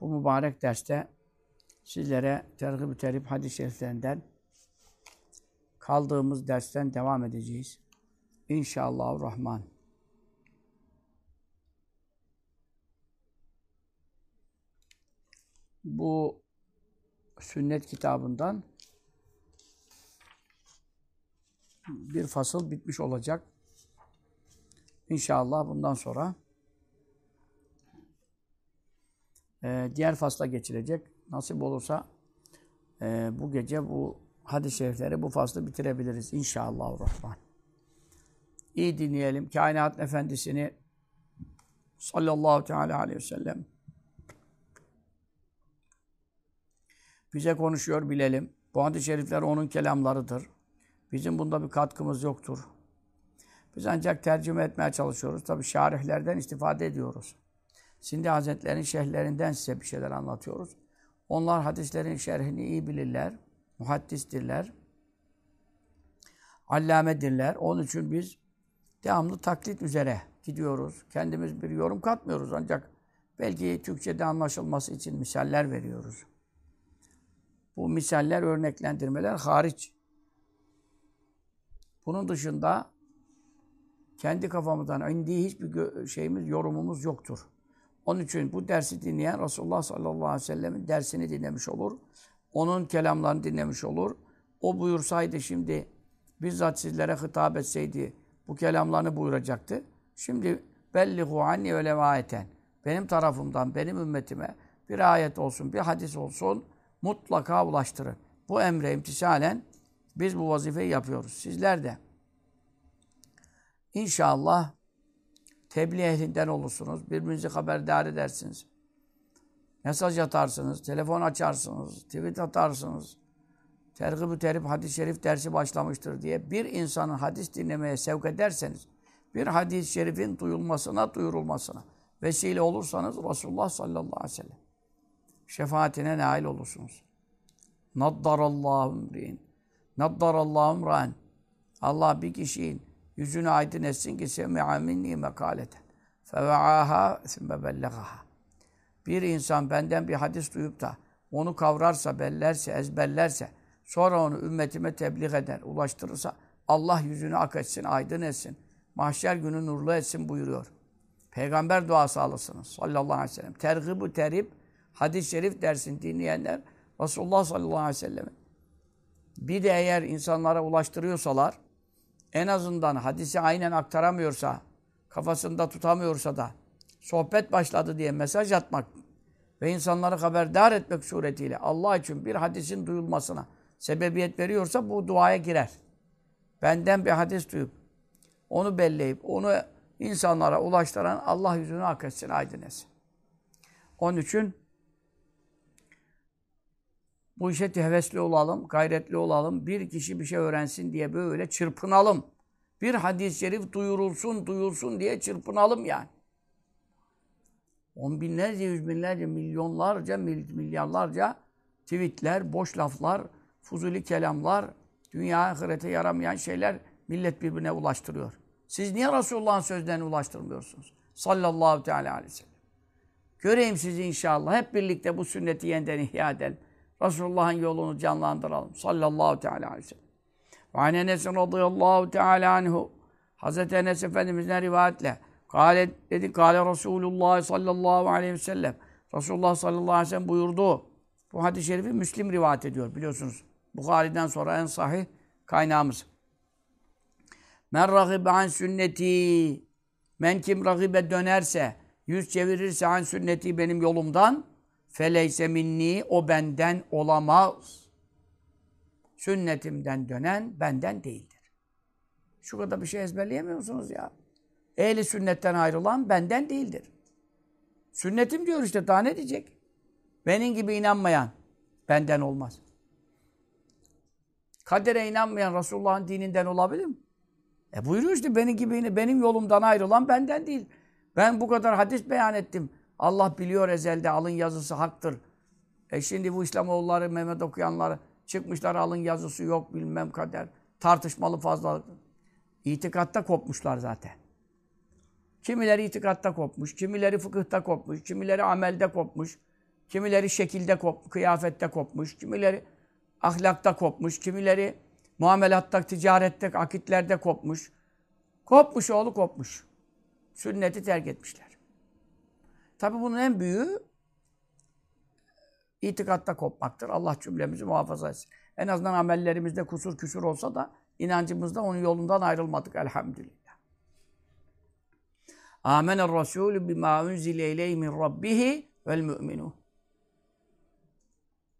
Bu mübarek derste sizlere tergib-ü terip hadis-i şeriflerinden kaldığımız dersten devam edeceğiz. İnşallah Rahman. Bu sünnet kitabından bir fasıl bitmiş olacak. İnşallah bundan sonra e, diğer fasla geçilecek. Nasip olursa e, bu gece bu hadis-i şerifleri bu faslı bitirebiliriz. İnşallah Rahman. İyi dinleyelim. Kainat Efendisi'ni sallallahu teala aleyhi ve sellem bize konuşuyor bilelim. Bu hadis-i şerifler onun kelamlarıdır. Bizim bunda bir katkımız yoktur. Biz ancak tercüme etmeye çalışıyoruz. Tabi şarihlerden istifade ediyoruz. Sindi Hazretleri'nin şerhlerinden size bir şeyler anlatıyoruz. Onlar hadislerin şerhini iyi bilirler. Muhaddistirler. Allamedirler. Onun için biz devamlı taklit üzere gidiyoruz. Kendimiz bir yorum katmıyoruz ancak belki Türkçe'de anlaşılması için misaller veriyoruz. Bu misaller, örneklendirmeler hariç. Bunun dışında kendi kafamızdan indiği hiçbir şeyimiz, yorumumuz yoktur. Onun için bu dersi dinleyen Resulullah sallallahu aleyhi ve sellemin dersini dinlemiş olur. Onun kelamlarını dinlemiş olur. O buyursaydı şimdi bizzat sizlere hitap etseydi bu kelamlarını buyuracaktı. Şimdi bellihu anni öyle ayeten. Benim tarafımdan, benim ümmetime bir ayet olsun, bir hadis olsun mutlaka ulaştırın. Bu emre imtisalen biz bu vazifeyi yapıyoruz. Sizler de inşallah tebliğ ehlinden olursunuz. Birbirinizi haberdar edersiniz. Mesaj atarsınız, telefon açarsınız, tweet atarsınız. Tergib-ü terip hadis-i şerif dersi başlamıştır diye bir insanın hadis dinlemeye sevk ederseniz, bir hadis-i şerifin duyulmasına, duyurulmasına vesile olursanız Resulullah sallallahu aleyhi ve sellem şefaatine nail olursunuz. Naddarallahu mri'in. Naddarallahu mra'en. Allah bir kişinin yüzünü aydın etsin ki semi'a minni mekaleten. Feve'aha sümme bellegaha. Bir insan benden bir hadis duyup da onu kavrarsa, bellerse, ezberlerse, sonra onu ümmetime tebliğ eder, ulaştırırsa Allah yüzünü ak etsin, aydın etsin. Mahşer günü nurlu etsin buyuruyor. Peygamber duası alırsınız sallallahu aleyhi ve sellem. Tergib-ü terip hadis-i şerif dersini dinleyenler Resulullah sallallahu aleyhi ve sellem'in bir de eğer insanlara ulaştırıyorsalar en azından hadisi aynen aktaramıyorsa kafasında tutamıyorsa da sohbet başladı diye mesaj atmak ve insanları haberdar etmek suretiyle Allah için bir hadisin duyulmasına sebebiyet veriyorsa bu duaya girer. Benden bir hadis duyup onu belleyip onu insanlara ulaştıran Allah yüzünü hak etsin, aydın etsin. Onun için bu işe hevesli olalım, gayretli olalım. Bir kişi bir şey öğrensin diye böyle çırpınalım. Bir hadis-i şerif duyurulsun, duyulsun diye çırpınalım yani. On binlerce, yüz binlerce, milyonlarca, milyarlarca tweetler, boş laflar, fuzuli kelamlar, dünya ahirete yaramayan şeyler millet birbirine ulaştırıyor. Siz niye Resulullah'ın sözlerini ulaştırmıyorsunuz? Sallallahu teala aleyhi ve sellem. Göreyim sizi inşallah. Hep birlikte bu sünneti yeniden ihya edelim. Resulullah'ın yolunu canlandıralım. Sallallahu teala aleyhi ve sellem. Ve an Enes'in radıyallahu teala anhu. Hazreti Enes Efendimiz'den rivayetle. Kale, dedi, Kale Resulullah sallallahu aleyhi ve sellem. Resulullah sallallahu aleyhi ve sellem buyurdu. Bu hadis-i şerifi Müslim rivayet ediyor biliyorsunuz. Bukhari'den sonra en sahih kaynağımız. Men ragibe an sünneti. Men kim ragibe dönerse, yüz çevirirse an sünneti benim yolumdan, feleyse minni o benden olamaz. Sünnetimden dönen benden değildir. Şu kadar bir şey ezberleyemiyor musunuz ya? Ehli sünnetten ayrılan benden değildir. Sünnetim diyor işte daha ne diyecek? Benim gibi inanmayan benden olmaz. Kadere inanmayan Resulullah'ın dininden olabilir mi? E buyuruyor işte benim gibi benim yolumdan ayrılan benden değil. Ben bu kadar hadis beyan ettim. Allah biliyor ezelde alın yazısı haktır. E şimdi bu İslamoğulları, Mehmet okuyanlar çıkmışlar alın yazısı yok bilmem kader. Tartışmalı fazla. İtikatta kopmuşlar zaten. Kimileri itikatta kopmuş, kimileri fıkıhta kopmuş, kimileri amelde kopmuş, kimileri şekilde kopmuş, kıyafette kopmuş, kimileri ahlakta kopmuş, kimileri muamelatta, ticarette, akitlerde kopmuş. Kopmuş oğlu kopmuş. Sünneti terk etmişler. Tabi bunun en büyüğü itikatta kopmaktır. Allah cümlemizi muhafaza etsin. En azından amellerimizde kusur küsur olsa da inancımızda onun yolundan ayrılmadık elhamdülillah. Amener Resulü bima unzile ileyhi min rabbihi vel mü'minun.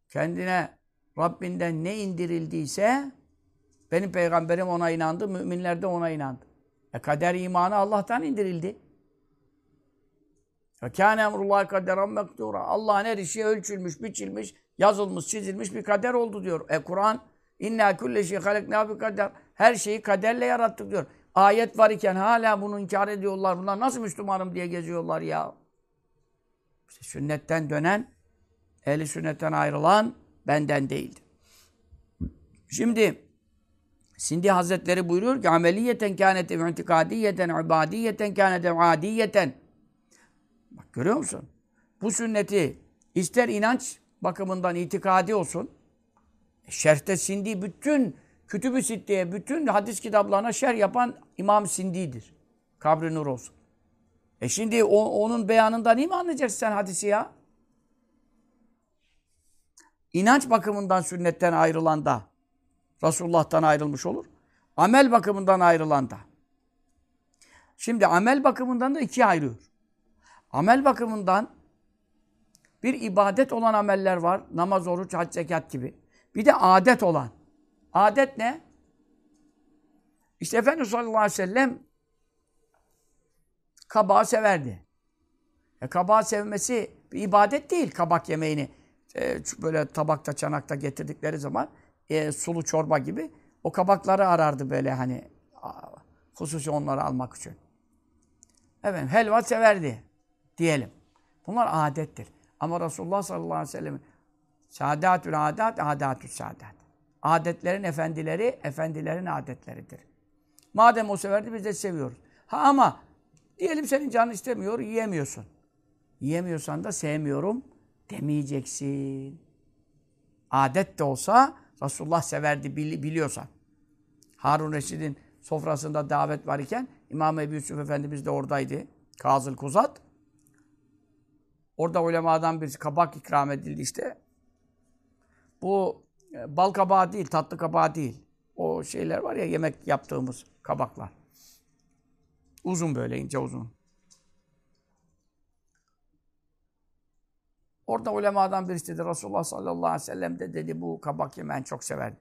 Kendine Rabbinden ne indirildiyse benim peygamberim ona inandı, müminler de ona inandı. E kader imanı Allah'tan indirildi. Kâne emrullâhi kaderen mekdûrâ. Allah'ın her işi ölçülmüş, biçilmiş, yazılmış, çizilmiş bir kader oldu diyor. E Kur'an inna kulle şey haleknâ bi kader. Her şeyi kaderle yarattık diyor. Ayet var iken hala bunu inkar ediyorlar. Bunlar nasıl Müslümanım diye geziyorlar ya. İşte sünnetten dönen, ehli sünnetten ayrılan benden değildir. Şimdi Sindi Hazretleri buyuruyor ki ameliyeten kânete intikadiyeten ibadiyeten kânete adiyeten Bak görüyor musun? Bu sünneti ister inanç bakımından itikadi olsun. Şerhte Sindi bütün Kütüb-ü bütün hadis kitaplarına şer yapan İmam Sindi'dir. Kabri nur olsun. E şimdi o, onun beyanından iyi mi anlayacaksın sen hadisi ya? İnanç bakımından sünnetten ayrılan da Resulullah'tan ayrılmış olur. Amel bakımından ayrılan da. Şimdi amel bakımından da ikiye ayırıyor. Amel bakımından bir ibadet olan ameller var. Namaz, oruç, hac, zekat gibi. Bir de adet olan. Adet ne? İşte Efendimiz sallallahu aleyhi ve sellem kabağı severdi. E, kabağı sevmesi bir ibadet değil kabak yemeğini. E, böyle tabakta, çanakta getirdikleri zaman e, sulu çorba gibi o kabakları arardı böyle hani hususi onları almak için. Efendim helva severdi diyelim. Bunlar adettir. Ama Resulullah sallallahu aleyhi ve sellem'in sadatül adat, adatül sadat. Adetlerin efendileri, efendilerin adetleridir. Madem o severdi biz de seviyoruz. Ha ama diyelim senin canın istemiyor, yiyemiyorsun. Yiyemiyorsan da sevmiyorum demeyeceksin. Adet de olsa Resulullah severdi biliyorsan. Harun Reşid'in sofrasında davet var iken İmam Ebu Yusuf Efendimiz de oradaydı. Kazıl Kuzat. Orada ulemadan birisi kabak ikram edildi işte. Bu e, bal kabağı değil, tatlı kabağı değil. O şeyler var ya yemek yaptığımız kabaklar. Uzun böyle ince uzun. Orada ulemadan birisi dedi Resulullah sallallahu aleyhi ve sellem de dedi bu kabak yemeğini çok sever.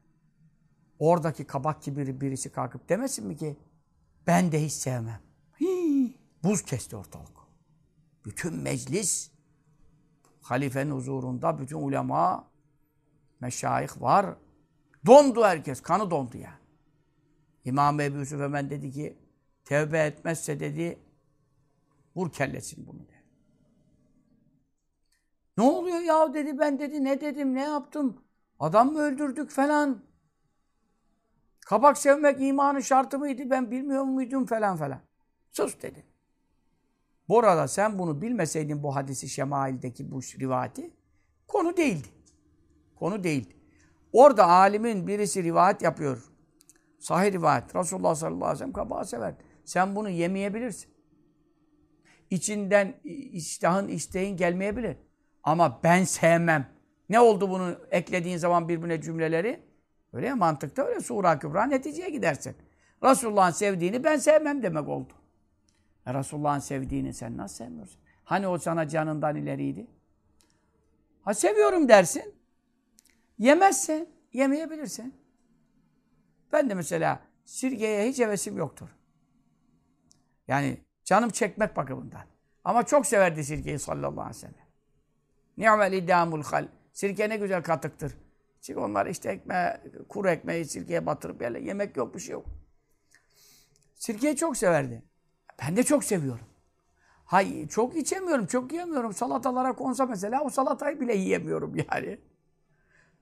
Oradaki kabak gibi birisi kalkıp demesin mi ki ben de hiç sevmem. Hii, buz kesti ortalık. Bütün meclis halifenin huzurunda bütün ulema meşayih var. Dondu herkes. Kanı dondu ya. İmam Ebu Yusuf hemen dedi ki tevbe etmezse dedi vur kellesin bunu dedi. Ne oluyor ya dedi ben dedi ne dedim ne yaptım? Adam mı öldürdük falan. Kabak sevmek imanın şartı mıydı ben bilmiyor muydum falan falan. Sus dedi. Bu arada sen bunu bilmeseydin bu hadisi şemaildeki bu rivayeti konu değildi. Konu değildi. Orada alimin birisi rivayet yapıyor. Sahih rivayet. Resulullah sallallahu aleyhi ve sellem kabağı sever. Sen bunu yemeyebilirsin. İçinden iştahın, isteğin gelmeyebilir. Ama ben sevmem. Ne oldu bunu eklediğin zaman birbirine cümleleri? Öyle ya mantıkta öyle sura kübra neticeye gidersin. Resulullah'ın sevdiğini ben sevmem demek oldu. Resulullah'ın sevdiğini sen nasıl sevmiyorsun? Hani o sana canından ileriydi? Ha seviyorum dersin. Yemezsen, yemeyebilirsin. Ben de mesela sirkeye hiç hevesim yoktur. Yani Canım çekmek bakımından. Ama çok severdi sirkeyi sallallahu aleyhi ve sellem. Ni'mel idamul hal. Sirke ne güzel katıktır. Çünkü onlar işte ekmeği, kuru ekmeği sirkeye batırıp böyle yemek yok bir şey yok. Sirkeyi çok severdi. Ben de çok seviyorum. Hay çok içemiyorum, çok yiyemiyorum. Salatalara konsa mesela o salatayı bile yiyemiyorum yani.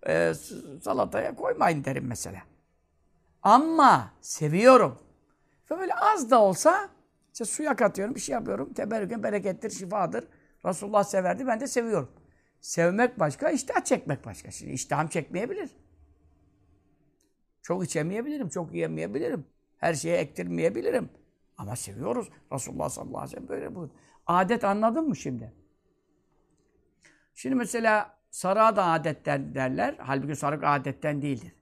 Ee, salataya koymayın derim mesela. Ama seviyorum. Ve böyle az da olsa işte suya katıyorum, bir şey yapıyorum. Teberrüken berekettir, şifadır. Resulullah severdi, ben de seviyorum. Sevmek başka, iştah çekmek başka. Şimdi iştahım çekmeyebilir. Çok içemeyebilirim, çok yiyemeyebilirim. Her şeye ektirmeyebilirim. Ama seviyoruz. Resulullah sallallahu aleyhi ve sellem böyle bu. Adet anladın mı şimdi? Şimdi mesela sarığa da adetten derler. Halbuki sarık adetten değildir.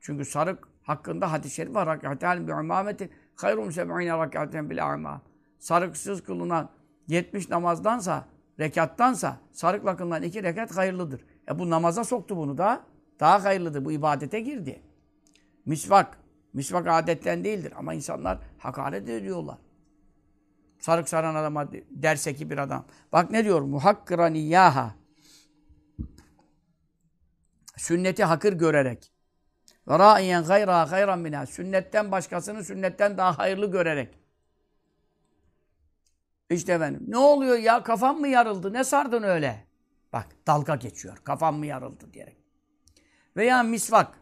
Çünkü sarık hakkında hadis-i şerif var. Rak'atel bi umameti hayrun seb'ine rak'aten bil a'ma. Sarıksız kılınan 70 namazdansa, rekattansa sarıkla kılınan iki rekat hayırlıdır. E bu namaza soktu bunu da. Daha hayırlıdır. Bu ibadete girdi. Misvak. Misvak adetten değildir. Ama insanlar hakaret ediyorlar. Sarık saran adama derse ki bir adam. Bak ne diyor? Muhakkiraniyaha. Sünneti hakır görerek. Ve râiyen gayra hayran minâ. Sünnetten başkasını sünnetten daha hayırlı görerek. İşte efendim. Ne oluyor ya? Kafam mı yarıldı? Ne sardın öyle? Bak dalga geçiyor. Kafam mı yarıldı diyerek. Veya misvak.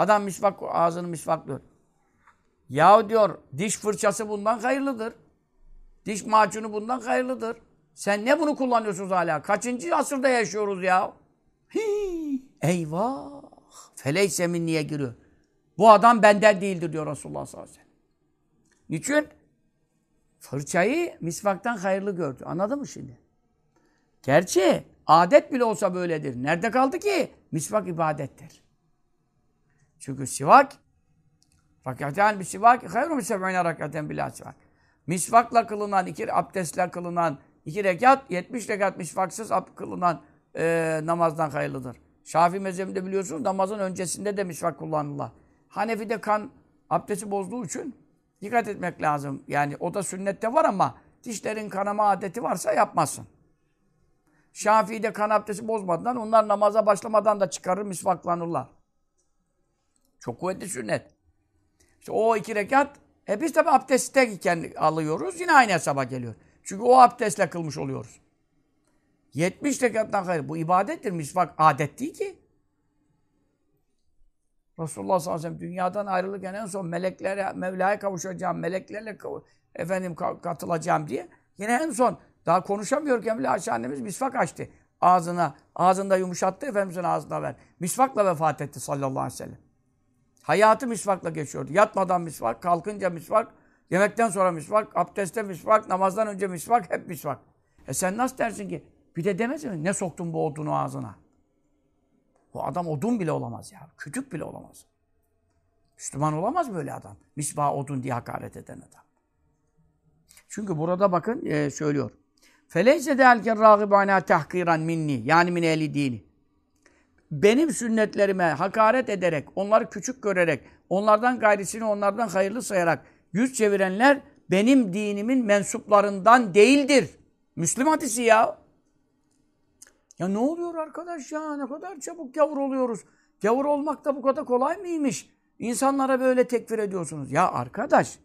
Adam misvak, ağzını misvaklıyor. Ya diyor, diş fırçası bundan hayırlıdır. Diş macunu bundan hayırlıdır. Sen ne bunu kullanıyorsunuz hala? Kaçıncı asırda yaşıyoruz ya? Hii, eyvah! Feleyse minniye giriyor. Bu adam benden değildir diyor Resulullah sallallahu aleyhi ve sellem. Niçin? Fırçayı misvaktan hayırlı gördü. Anladın mı şimdi? Gerçi adet bile olsa böyledir. Nerede kaldı ki? Misvak ibadettir. Çünkü sivak rakaten bir sivak hayru min seb'ine rakaten bila sivak. Misvakla kılınan, iki abdestle kılınan iki rekat, 70 rekat misvaksız kılınan e, namazdan hayırlıdır. Şafii mezhebinde biliyorsunuz namazın öncesinde de misvak kullanırlar. Hanefi'de kan abdesti bozduğu için dikkat etmek lazım. Yani o da sünnette var ama dişlerin kanama adeti varsa yapmasın. Şafii'de kan abdesti bozmadan onlar namaza başlamadan da çıkarır misvaklanırlar. Çok kuvvetli sünnet. İşte o iki rekat e biz tabi abdestteyken alıyoruz. Yine aynı hesaba geliyor. Çünkü o abdestle kılmış oluyoruz. 70 rekattan hayır. Bu ibadettir. Misvak adet değil ki. Resulullah sallallahu aleyhi ve sellem dünyadan ayrılırken en son meleklere, Mevla'ya kavuşacağım, meleklerle efendim katılacağım diye. Yine en son daha konuşamıyorken bile Ayşe annemiz misvak açtı. Ağzına, ağzında yumuşattı Efendimiz'in ağzına ver. Misvakla vefat etti sallallahu aleyhi ve sellem. Hayatı misvakla geçiyordu. Yatmadan misvak, kalkınca misvak, yemekten sonra misvak, abdestte misvak, namazdan önce misvak, hep misvak. E sen nasıl dersin ki? Bir de demez mi? Ne soktun bu odunu ağzına? Bu adam odun bile olamaz ya. Kütük bile olamaz. Müslüman olamaz böyle adam. Misvah odun diye hakaret eden adam. Çünkü burada bakın e, söylüyor. Feleyse de elken râgibâne tahkiran minni. Yani min ehli dini. Benim sünnetlerime hakaret ederek, onları küçük görerek, onlardan gayrisini onlardan hayırlı sayarak yüz çevirenler benim dinimin mensuplarından değildir. Müslüm hadisi ya. Ya ne oluyor arkadaş ya? Ne kadar çabuk gavur oluyoruz. Gavur olmak da bu kadar kolay mıymış? İnsanlara böyle tekfir ediyorsunuz. Ya arkadaş,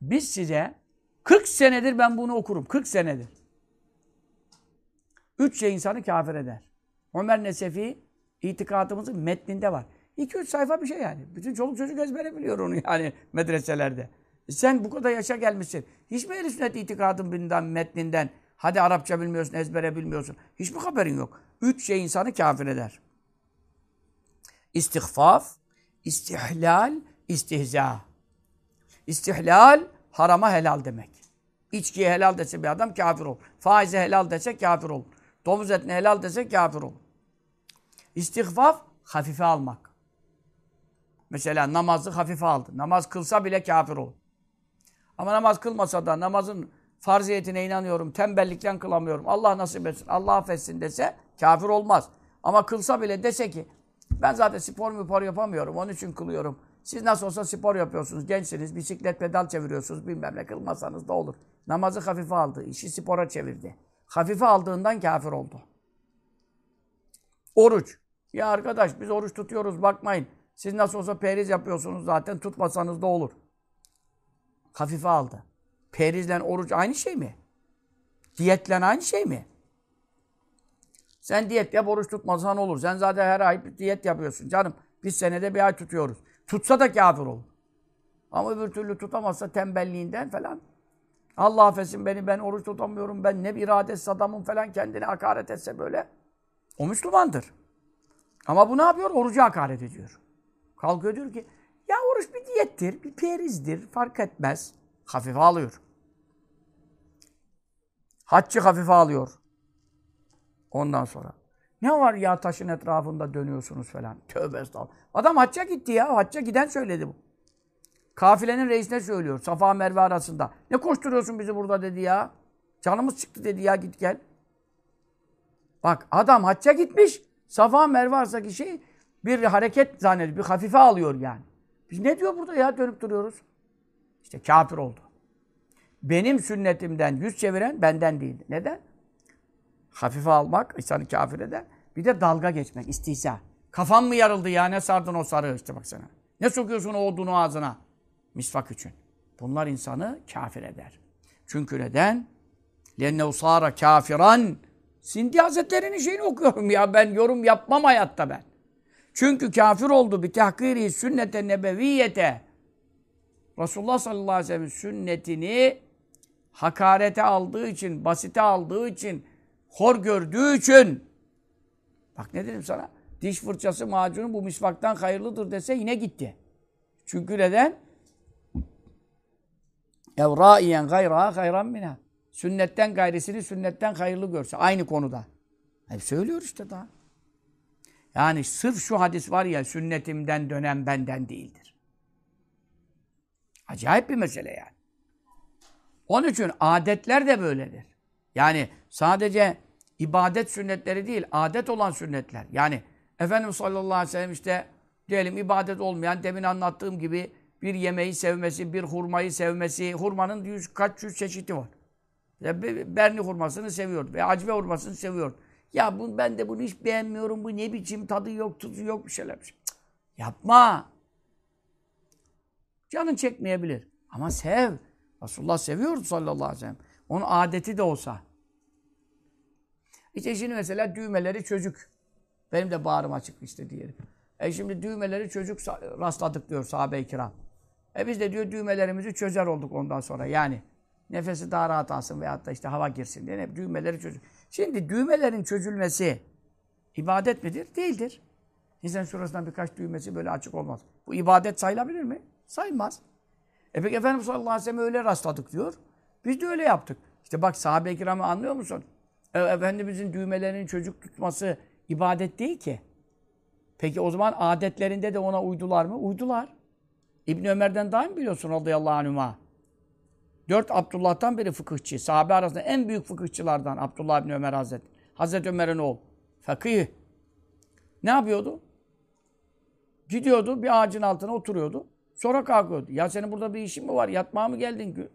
biz size 40 senedir ben bunu okurum. 40 senedir. Üç şey insanı kafir eder. Ömer Nesefi itikadımızın metninde var. 2-3 sayfa bir şey yani. Bütün çoluk çocuk ezbere biliyor onu yani medreselerde. Sen bu kadar yaşa gelmişsin. Hiç mi ehl sünnet itikadın metninden hadi Arapça bilmiyorsun, ezbere bilmiyorsun. Hiç mi haberin yok? Üç şey insanı kafir eder. İstihfaf, istihlal, istihza. İstihlal, harama helal demek. İçkiye helal dese bir adam kafir olur. Faize helal dese kafir olur. Domuz etine helal dese kafir olur. İstihfaf, hafife almak. Mesela namazı hafife aldı. Namaz kılsa bile kafir olur. Ama namaz kılmasa da namazın farziyetine inanıyorum, tembellikten kılamıyorum, Allah nasip etsin, Allah affetsin dese kafir olmaz. Ama kılsa bile dese ki ben zaten spor spor yapamıyorum, onun için kılıyorum. Siz nasıl olsa spor yapıyorsunuz, gençsiniz, bisiklet pedal çeviriyorsunuz, bilmem ne kılmasanız da olur. Namazı hafife aldı, işi spora çevirdi. Hafife aldığından kafir oldu. Oruç. Ya arkadaş biz oruç tutuyoruz bakmayın. Siz nasıl olsa periz yapıyorsunuz zaten tutmasanız da olur. Hafife aldı. Perizle oruç aynı şey mi? Diyetle aynı şey mi? Sen diyet yap oruç tutmasan olur. Sen zaten her ay diyet yapıyorsun canım. Biz senede bir ay tutuyoruz. Tutsa da kafir olur. Ama öbür türlü tutamazsa tembelliğinden falan. Allah affetsin beni ben oruç tutamıyorum. Ben ne bir iradetsiz adamım falan kendine hakaret etse böyle. O Müslümandır. Ama bu ne yapıyor? Orucu hakaret ediyor. Kalkıyor diyor ki ya oruç bir diyettir, bir perizdir, fark etmez. Hafife alıyor. Haccı hafife alıyor. Ondan sonra. Ne var ya taşın etrafında dönüyorsunuz falan. Tövbe estağfurullah. Adam hacca gitti ya. Hacca giden söyledi bu. Kafilenin reisine söylüyor. Safa Merve arasında. Ne koşturuyorsun bizi burada dedi ya. Canımız çıktı dedi ya git gel. Bak adam hacca gitmiş. Safa Merve arasındaki şey bir hareket zannediyor. Bir hafife alıyor yani. Biz ne diyor burada ya dönüp duruyoruz. İşte kafir oldu. Benim sünnetimden yüz çeviren benden değildi. Neden? Hafife almak insanı kafir eder. Bir de dalga geçmek, istihza. Kafam mı yarıldı ya ne sardın o sarığı işte baksana. Ne sokuyorsun o odunu ağzına? Misvak için. Bunlar insanı kafir eder. Çünkü neden? Lenne usara kafiran. Sindi Hazretleri'nin şeyini okuyorum ya ben yorum yapmam hayatta ben. Çünkü kafir oldu bir tahkiri sünnete nebeviyete. Resulullah sallallahu aleyhi ve sellem sünnetini hakarete aldığı için, basite aldığı için, hor gördüğü için. Bak ne dedim sana? Diş fırçası, macunu bu misvaktan hayırlıdır dese yine gitti. Çünkü neden? Evraiyen gayraha hayran minha. Sünnetten gayrisini sünnetten hayırlı görse. Aynı konuda. Hep söylüyor işte daha. Yani sırf şu hadis var ya sünnetimden dönen benden değildir. Acayip bir mesele yani. Onun için adetler de böyledir. Yani sadece ibadet sünnetleri değil, adet olan sünnetler. Yani Efendimiz sallallahu aleyhi ve sellem işte diyelim ibadet olmayan, demin anlattığım gibi bir yemeği sevmesi, bir hurmayı sevmesi. Hurmanın yüz, kaç yüz çeşidi var. Ya Berni hurmasını seviyor ve acve hurmasını seviyor. Ya bu, ben de bunu hiç beğenmiyorum. Bu ne biçim tadı yok, tuzu yok bir şeyler. Yapma. Canın çekmeyebilir. Ama sev. Resulullah seviyordu sallallahu aleyhi ve sellem. Onun adeti de olsa. İşte şimdi mesela düğmeleri çocuk. Benim de bağrım açık işte diyelim. E şimdi düğmeleri çocuk rastladık diyor sahabe-i kiram. E biz de diyor düğmelerimizi çözer olduk ondan sonra. Yani nefesi daha rahat alsın veyahut da işte hava girsin diye hep düğmeleri çözür. Şimdi düğmelerin çözülmesi ibadet midir? Değildir. İnsan şurasından birkaç düğmesi böyle açık olmaz. Bu ibadet sayılabilir mi? Saymaz. E peki Efendimiz sallallahu aleyhi ve sellem öyle rastladık diyor. Biz de öyle yaptık. İşte bak sahabe-i kiramı anlıyor musun? E, Efendimizin düğmelerinin çocuk tutması ibadet değil ki. Peki o zaman adetlerinde de ona uydular mı? Uydular. İbn Ömer'den daha mı biliyorsun radıyallahu anhuma? Dört Abdullah'tan biri fıkıhçı. Sahabe arasında en büyük fıkıhçılardan Abdullah bin Ömer Hazretleri. Hazreti Ömer'in oğlu. Fakih. Ne yapıyordu? Gidiyordu bir ağacın altına oturuyordu. Sonra kalkıyordu. Ya senin burada bir işin mi var? Yatmaya mı geldin?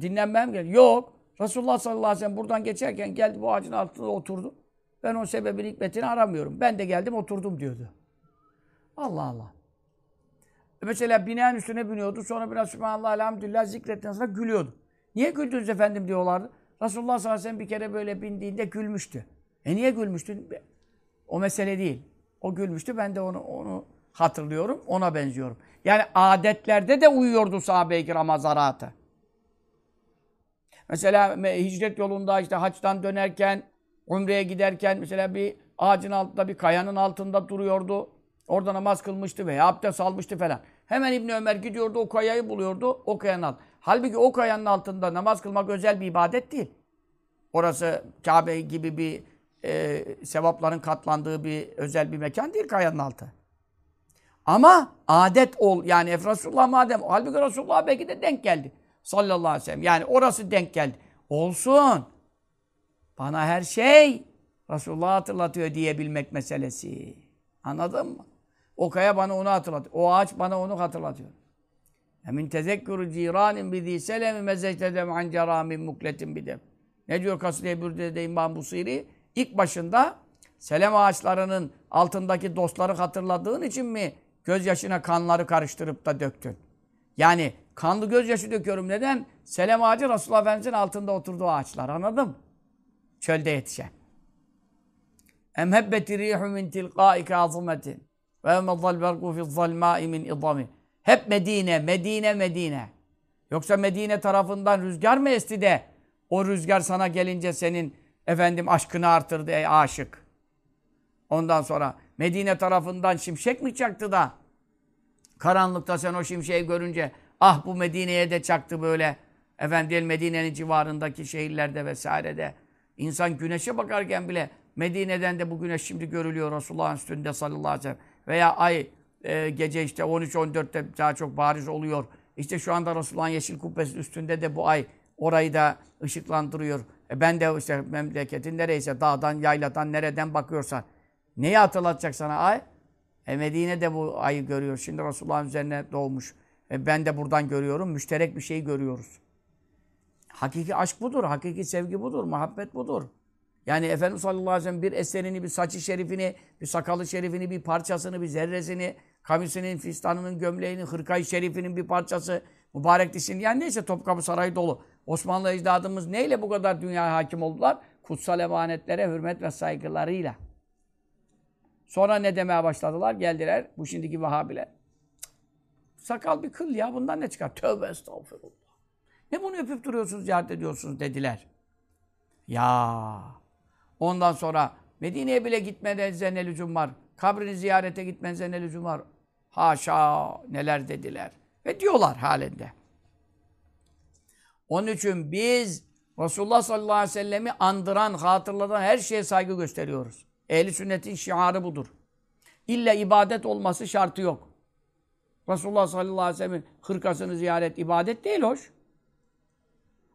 Dinlenmeye mi geldin? Yok. Resulullah sallallahu aleyhi ve sellem buradan geçerken geldi bu ağacın altında oturdu. Ben o sebebin hikmetini aramıyorum. Ben de geldim oturdum diyordu. Allah Allah. Mesela bineğin üstüne biniyordu. Sonra biraz Sübhanallah elhamdülillah zikrettikten sonra gülüyordu. Niye güldünüz efendim diyorlardı. Resulullah sallallahu aleyhi ve sellem bir kere böyle bindiğinde gülmüştü. E niye gülmüştün? O mesele değil. O gülmüştü. Ben de onu onu hatırlıyorum. Ona benziyorum. Yani adetlerde de uyuyordu sahabe-i kirama zaratı. Mesela hicret yolunda işte haçtan dönerken, umreye giderken mesela bir ağacın altında, bir kayanın altında duruyordu. Orada namaz kılmıştı veya abdest almıştı falan. Hemen İbni Ömer gidiyordu, o kayayı buluyordu, o kayanın altında. Halbuki o kayanın altında namaz kılmak özel bir ibadet değil. Orası Kabe gibi bir e, sevapların katlandığı bir özel bir mekan değil kayanın altı. Ama adet ol yani Resulullah madem halbuki Resulullah belki de denk geldi. Sallallahu aleyhi ve sellem. Yani orası denk geldi. Olsun. Bana her şey Resulullah hatırlatıyor diyebilmek meselesi. Anladın mı? O kaya bana onu hatırlatıyor. O ağaç bana onu hatırlatıyor. Emin tezekkürü ciranin bidî selemi mezectedem an ceramin mukletin bidem. Ne diyor Kasıd-ı Bürde'de İmam Busiri? İlk başında selem ağaçlarının altındaki dostları hatırladığın için mi gözyaşına kanları karıştırıp da döktün? Yani kanlı gözyaşı döküyorum. Neden? Selem ağacı Resulullah Efendimiz'in altında oturduğu ağaçlar. Anladın Çölde yetişen. Emhebbeti rihu min tilqâike azumetin. Ve emmezal berku fi zalmâi min idami. Hep Medine, Medine, Medine. Yoksa Medine tarafından rüzgar mı esti de o rüzgar sana gelince senin efendim aşkını artırdı ey aşık. Ondan sonra Medine tarafından şimşek mi çaktı da karanlıkta sen o şimşeği görünce ah bu Medine'ye de çaktı böyle efendim Medine'nin civarındaki şehirlerde vesairede. İnsan güneşe bakarken bile Medine'den de bu güneş şimdi görülüyor Resulullah'ın üstünde sallallahu aleyhi ve sellem. Veya ay e, gece işte 13-14'te daha çok bariz oluyor. İşte şu anda Resulullah'ın yeşil kubbesi üstünde de bu ay orayı da ışıklandırıyor. E ben de işte memleketin nereyse dağdan, yayladan, nereden bakıyorsan. Neyi hatırlatacak sana ay? E Medine de bu ayı görüyor. Şimdi Resulullah'ın üzerine doğmuş. E ben de buradan görüyorum. Müşterek bir şey görüyoruz. Hakiki aşk budur. Hakiki sevgi budur. Muhabbet budur. Yani Efendimiz sallallahu aleyhi ve sellem bir eserini, bir saçı şerifini, bir sakalı şerifini, bir parçasını, bir zerresini, kamisinin, fistanının, gömleğinin, hırkayı şerifinin bir parçası, mübarek dişini. Yani neyse Topkapı Sarayı dolu. Osmanlı ecdadımız neyle bu kadar dünyaya hakim oldular? Kutsal emanetlere hürmet ve saygılarıyla. Sonra ne demeye başladılar? Geldiler bu şimdiki Vahabiler. Sakal bir kıl ya bundan ne çıkar? Tövbe estağfurullah. Ne bunu öpüp duruyorsunuz, ziyaret ediyorsunuz dediler. Ya ondan sonra Medine'ye bile gitmenize ne lüzum var? Kabrini ziyarete gitmenize ne lüzum var? Haşa neler dediler. Ve diyorlar halinde. Onun için biz Resulullah sallallahu aleyhi ve sellemi andıran, hatırlatan her şeye saygı gösteriyoruz. Ehli sünnetin şiarı budur. İlla ibadet olması şartı yok. Resulullah sallallahu aleyhi ve sellem'in hırkasını ziyaret ibadet değil hoş.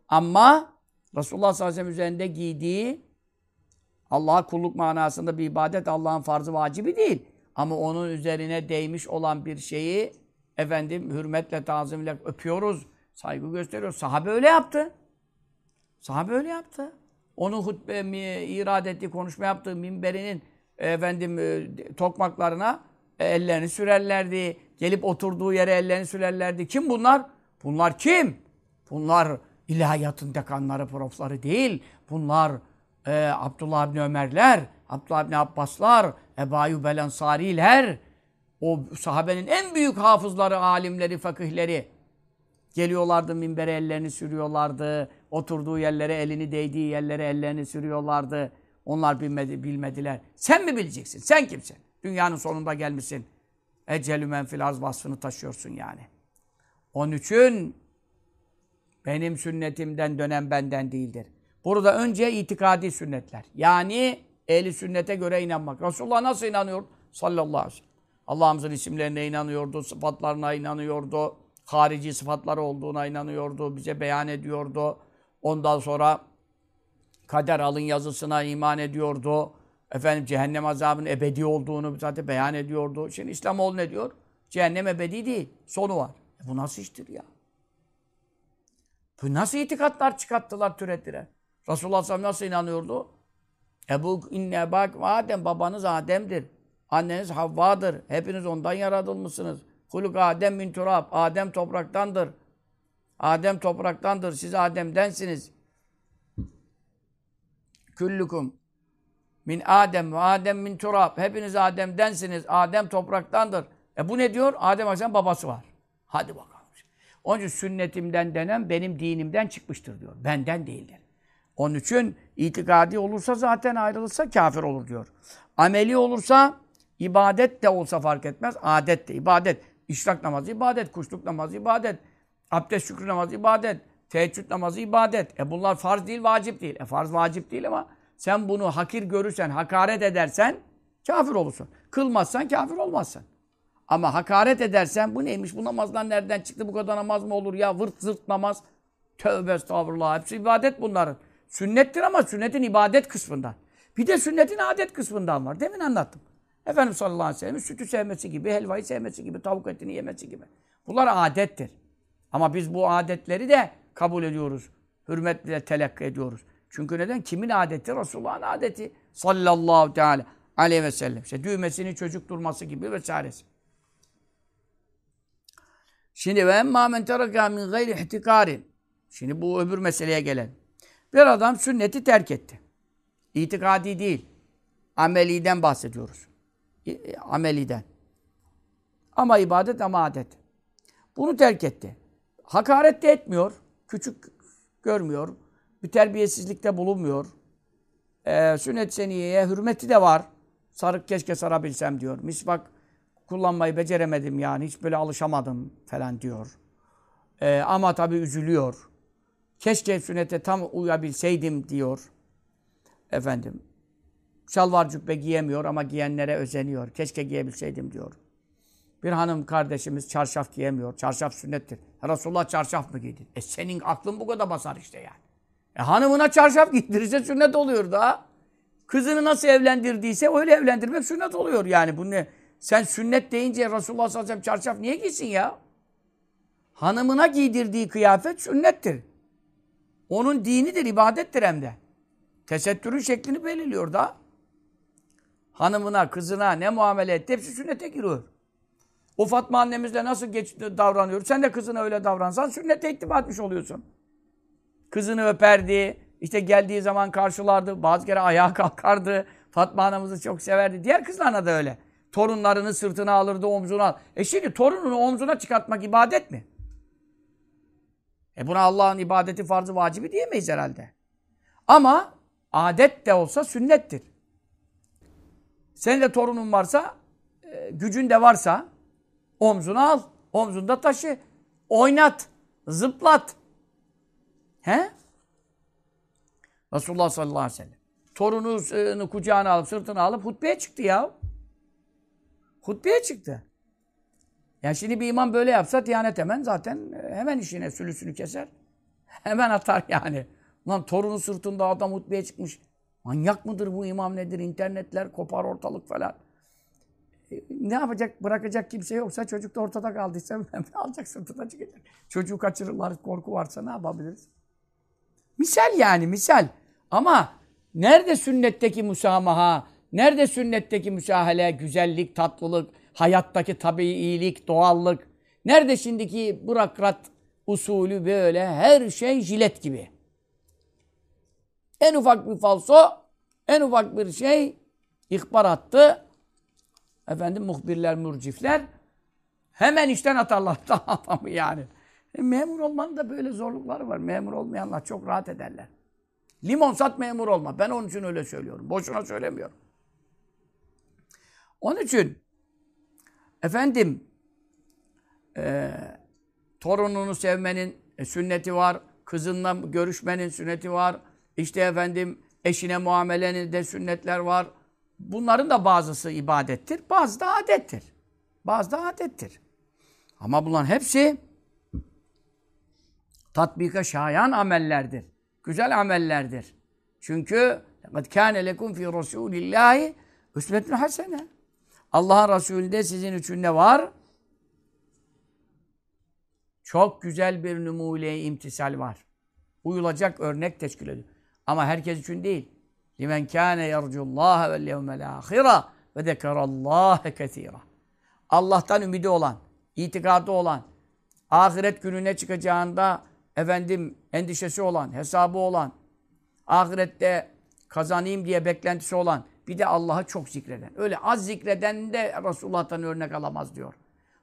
Ama Resulullah sallallahu aleyhi ve sellem üzerinde giydiği Allah'a kulluk manasında bir ibadet Allah'ın farzı vacibi değil. Ama onun üzerine değmiş olan bir şeyi efendim hürmetle, tazimle öpüyoruz, saygı gösteriyoruz. Sahabe öyle yaptı. Sahabe öyle yaptı. Onu hutbe, irad ettiği, konuşma yaptığı minberinin efendim e, tokmaklarına e, ellerini sürerlerdi. Gelip oturduğu yere ellerini sürerlerdi. Kim bunlar? Bunlar kim? Bunlar ilahiyatın dekanları, profları değil. Bunlar e, Abdullah bin Ömerler, Abdullah bin Abbaslar, Ebu Ayyub el Ensariler, o sahabenin en büyük hafızları, alimleri, fakihleri geliyorlardı minbere ellerini sürüyorlardı. Oturduğu yerlere, elini değdiği yerlere ellerini sürüyorlardı. Onlar bilmedi, bilmediler. Sen mi bileceksin? Sen kimsin? Dünyanın sonunda gelmişsin. Ecelü menfil vasfını taşıyorsun yani. Onun için benim sünnetimden dönen benden değildir. Burada önce itikadi sünnetler. Yani ehli sünnete göre inanmak. Resulullah nasıl inanıyor? Sallallahu aleyhi ve sellem. Allah'ımızın isimlerine inanıyordu, sıfatlarına inanıyordu. Harici sıfatları olduğuna inanıyordu, bize beyan ediyordu. Ondan sonra kader alın yazısına iman ediyordu. Efendim cehennem azabının ebedi olduğunu zaten beyan ediyordu. Şimdi İslamoğlu ne diyor? Cehennem ebedi değil, sonu var. E bu nasıl iştir ya? Bu nasıl itikatlar çıkarttılar, türettiler? Resulullah sallallahu nasıl inanıyordu? Ebu inne bak Adem, babanız Adem'dir. Anneniz Havva'dır. Hepiniz ondan yaratılmışsınız. Huluk Adem min turab. Adem topraktandır. Adem topraktandır. Siz Adem'densiniz. Küllükum min Adem ve Adem min turab. Hepiniz Adem'densiniz. Adem topraktandır. E bu ne diyor? Adem Aleyhisselam babası var. Hadi bakalım. Onun için sünnetimden denen benim dinimden çıkmıştır diyor. Benden değildir. Onun için itikadi olursa zaten ayrılırsa kafir olur diyor. Ameli olursa ibadet de olsa fark etmez. Adet de ibadet. İşrak namazı ibadet, kuşluk namazı ibadet, abdest şükrü namazı ibadet, teheccüd namazı ibadet. E bunlar farz değil, vacip değil. E farz vacip değil ama sen bunu hakir görürsen, hakaret edersen kafir olursun. Kılmazsan kafir olmazsın. Ama hakaret edersen bu neymiş, bu namazlar nereden çıktı, bu kadar namaz mı olur ya, vırt zırt namaz. Tövbe estağfurullah, hepsi ibadet bunların. Sünnettir ama sünnetin ibadet kısmından. Bir de sünnetin adet kısmından var. Demin anlattım. Efendimiz sallallahu aleyhi ve sellem sütü sevmesi gibi, helvayı sevmesi gibi, tavuk etini yemesi gibi. Bunlar adettir. Ama biz bu adetleri de kabul ediyoruz. Hürmetle telakki ediyoruz. Çünkü neden? Kimin adeti? Resulullah'ın adeti. Sallallahu teala aleyhi ve sellem. İşte düğmesini çocuk durması gibi vesairesi. Şimdi ve emmâ men teraka min gayri ihtikarin. Şimdi bu öbür meseleye gelen. Bir adam sünneti terk etti. İtikadi değil. Ameliden bahsediyoruz. İ- Ameliden. Ama ibadet ama adet. Bunu terk etti. Hakaret de etmiyor. Küçük görmüyor. Bir terbiyesizlikte bulunmuyor. Ee, sünnet seniyeye hürmeti de var. Sarık keşke sarabilsem diyor. Misvak kullanmayı beceremedim yani. Hiç böyle alışamadım falan diyor. Ee, ama tabii üzülüyor. Keşke sünnete tam uyabilseydim diyor. Efendim. Şalvar cübbe giyemiyor ama giyenlere özeniyor. Keşke giyebilseydim diyor. Bir hanım kardeşimiz çarşaf giyemiyor. Çarşaf sünnettir. Resulullah çarşaf mı giydi? E senin aklın bu kadar basar işte yani. E hanımına çarşaf giydirirse sünnet oluyor da. Kızını nasıl evlendirdiyse öyle evlendirmek sünnet oluyor yani. Bu ne? Sen sünnet deyince Resulullah sallallahu aleyhi ve sellem çarşaf niye giysin ya? Hanımına giydirdiği kıyafet sünnettir. Onun dinidir, ibadettir hem de. Tesettürün şeklini belirliyor da. Hanımına, kızına ne muamele etti hepsi sünnete giriyor. O Fatma annemizle nasıl geç, davranıyor? Sen de kızına öyle davransan sünnete ittiba etmiş oluyorsun. Kızını öperdi, işte geldiği zaman karşılardı, bazı kere ayağa kalkardı. Fatma anamızı çok severdi. Diğer kızlarına da öyle. Torunlarını sırtına alırdı, omzuna. E şimdi torununu omzuna çıkartmak ibadet mi? E buna Allah'ın ibadeti farzı vacibi diyemeyiz herhalde. Ama adet de olsa sünnettir. Senin de torunun varsa, e, gücün de varsa omzuna al. Omzunda taşı. Oynat. Zıplat. He? Resulullah sallallahu aleyhi ve sellem. Torununu kucağına alıp sırtına alıp hutbeye çıktı ya. Hutbeye çıktı. Yani şimdi bir imam böyle yapsa Diyanet hemen zaten e, hemen işine sülüsünü keser. Hemen atar yani. Lan torunu sırtında adam hutbeye çıkmış. Manyak mıdır bu imam nedir? İnternetler kopar ortalık falan. E, Ne yapacak? Bırakacak kimse yoksa çocuk da ortada kaldıysa alacak sırtına çıkacak. Çocuğu kaçırırlar korku varsa ne yapabiliriz? Misal yani misal. Ama nerede sünnetteki musamaha, nerede sünnetteki müsahale, güzellik, tatlılık, hayattaki tabii iyilik, doğallık? Nerede şimdiki bürokrat usulü böyle her şey jilet gibi? En ufak bir falso, en ufak bir şey ihbar attı. Efendim muhbirler, murcifler hemen işten atarlar adamı yani. E, memur olmanın da böyle zorlukları var. Memur olmayanlar çok rahat ederler. Limon sat memur olma. Ben onun için öyle söylüyorum. Boşuna söylemiyorum. Onun için efendim e, torununu sevmenin e, sünneti var. Kızınla görüşmenin sünneti var. İşte efendim eşine muamelenin de sünnetler var. Bunların da bazısı ibadettir. Bazı da adettir. Bazı da adettir. Ama bunların hepsi tatbika şayan amellerdir. Güzel amellerdir. Çünkü قَدْ كَانَ لَكُمْ فِي رَسُولِ اللّٰهِ üsvetun hasene. Allah'ın Resulü'nde sizin için ne var? Çok güzel bir numune imtisal var. Uyulacak örnek teşkil ediyor. Ama herkes için değil. لِمَنْ كَانَ يَرْجُ اللّٰهَ وَالْيَوْمَ الْآخِرَةِ وَذَكَرَ اللّٰهَ كَثِيرًا Allah'tan ümidi olan, itikadı olan, ahiret gününe çıkacağında efendim endişesi olan, hesabı olan, ahirette kazanayım diye beklentisi olan, bir de Allah'ı çok zikreden. Öyle az zikreden de Resulullah'tan örnek alamaz diyor.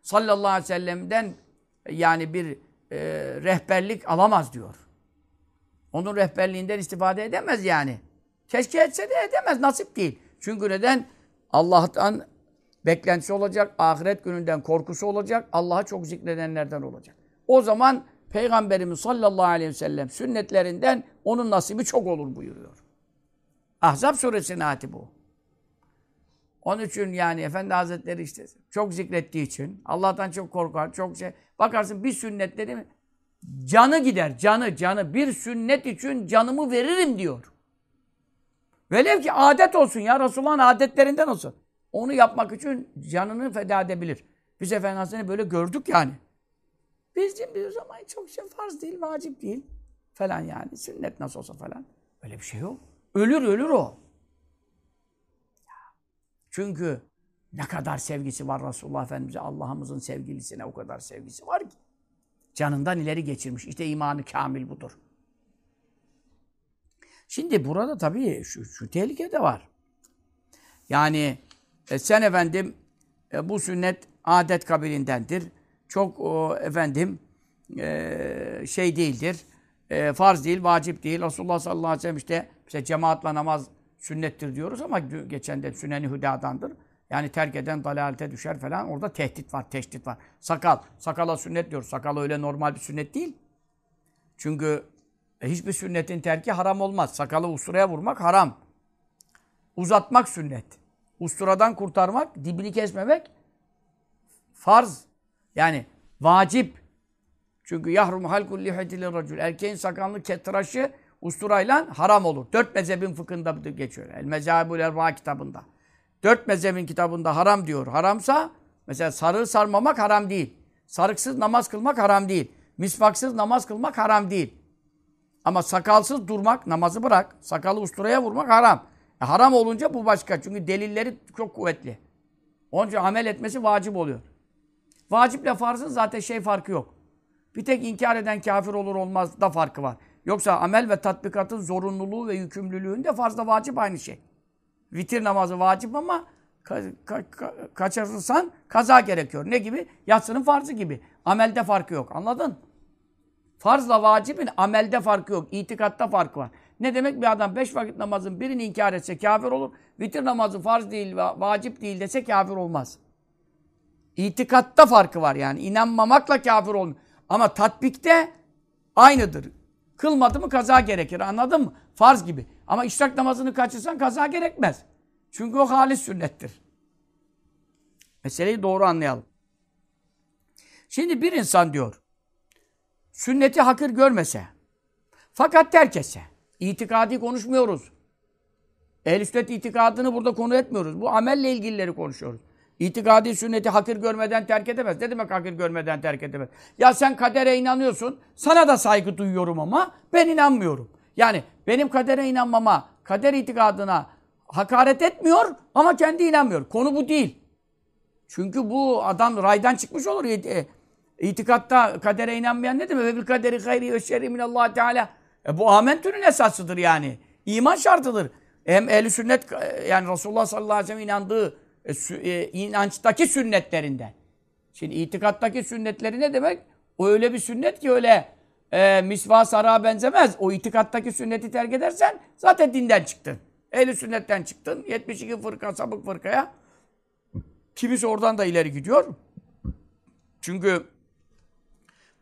Sallallahu aleyhi ve sellem'den yani bir e, rehberlik alamaz diyor. Onun rehberliğinden istifade edemez yani. Keşke etse de edemez. Nasip değil. Çünkü neden? Allah'tan beklentisi olacak. Ahiret gününden korkusu olacak. Allah'ı çok zikredenlerden olacak. O zaman Peygamberimiz sallallahu aleyhi ve sellem sünnetlerinden onun nasibi çok olur buyuruyor. Ahzab suresinin ayeti bu. Onun için yani Efendi Hazretleri işte çok zikrettiği için Allah'tan çok korkar, çok şey. Bakarsın bir sünnet dedi mi canı gider, canı, canı. Bir sünnet için canımı veririm diyor. Velev ki adet olsun ya, Resulullah'ın adetlerinden olsun. Onu yapmak için canını feda edebilir. Biz Efendi Hazretleri'ni böyle gördük yani. Biz de bir zaman çok şey farz değil, vacip değil falan yani. Sünnet nasıl olsa falan. Öyle bir şey yok. Ölür ölür o. Çünkü ne kadar sevgisi var Resulullah Efendimiz'e, Allah'ımızın sevgilisine o kadar sevgisi var ki. Canından ileri geçirmiş. İşte imanı kamil budur. Şimdi burada tabii şu, şu tehlike de var. Yani e, sen efendim e, bu sünnet adet kabilindendir. Çok o, efendim e, şey değildir. E, farz değil, vacip değil. Resulullah sallallahu aleyhi ve sellem işte, işte cemaatle namaz sünnettir diyoruz ama geçen de sünnen-i hüdadandır. Yani terk eden dalalete düşer falan. Orada tehdit var, tehdit var. Sakal. Sakala sünnet diyoruz. Sakal öyle normal bir sünnet değil. Çünkü e, hiçbir sünnetin terki haram olmaz. Sakalı usturaya vurmak haram. Uzatmak sünnet. Usturadan kurtarmak, dibini kesmemek farz. Yani vacip. Çünkü yahrum halkul lihetil racül. Erkeğin sakallı tıraşı usturayla haram olur. Dört mezhebin fıkhında geçiyor. El Mezhabul Erba kitabında. Dört mezhebin kitabında haram diyor. Haramsa mesela sarığı sarmamak haram değil. Sarıksız namaz kılmak haram değil. Misvaksız namaz kılmak haram değil. Ama sakalsız durmak, namazı bırak. Sakalı usturaya vurmak haram. E haram olunca bu başka. Çünkü delilleri çok kuvvetli. Onun için amel etmesi vacip oluyor. Vaciple farzın zaten şey farkı yok. Bir tek inkar eden kafir olur olmaz da farkı var. Yoksa amel ve tatbikatın zorunluluğu ve yükümlülüğünde farzda vacip aynı şey. Vitir namazı vacip ama ka ka ka kaçırırsan kaza gerekiyor. Ne gibi? Yatsının farzı gibi. Amelde farkı yok. Anladın? Farzla vacibin amelde farkı yok. İtikatta farkı var. Ne demek bir adam beş vakit namazın birini inkar etse kafir olur. Vitir namazı farz değil, vacip değil dese kafir olmaz. İtikatta farkı var yani. İnanmamakla kafir olmuyor. Ama tatbikte aynıdır. Kılmadı mı kaza gerekir. Anladın mı? Farz gibi. Ama işrak namazını kaçırsan kaza gerekmez. Çünkü o halis sünnettir. Meseleyi doğru anlayalım. Şimdi bir insan diyor, sünneti hakir görmese, fakat terk etse, itikadi konuşmuyoruz. Ehl-i sünnet itikadını burada konu etmiyoruz. Bu amelle ilgilileri konuşuyoruz. İtikadi sünneti hakir görmeden terk edemez. Ne demek hakir görmeden terk edemez? Ya sen kadere inanıyorsun, sana da saygı duyuyorum ama ben inanmıyorum. Yani benim kadere inanmama, kader itikadına hakaret etmiyor ama kendi inanmıyor. Konu bu değil. Çünkü bu adam raydan çıkmış olur. E, itikatta kadere inanmayan ne demek? Ve bil kaderi hayri ve şerri minallah teala. E bu amentünün esasıdır yani. İman şartıdır. Hem ehl sünnet e, yani Resulullah sallallahu aleyhi ve sellem inandığı e, e, inançtaki sünnetlerinden. Şimdi itikattaki sünnetleri ne demek? O öyle bir sünnet ki öyle e, misva sara benzemez. O itikattaki sünneti terk edersen zaten dinden çıktın. Ehli sünnetten çıktın. 72 fırka, sabık fırkaya. Kimisi oradan da ileri gidiyor. Çünkü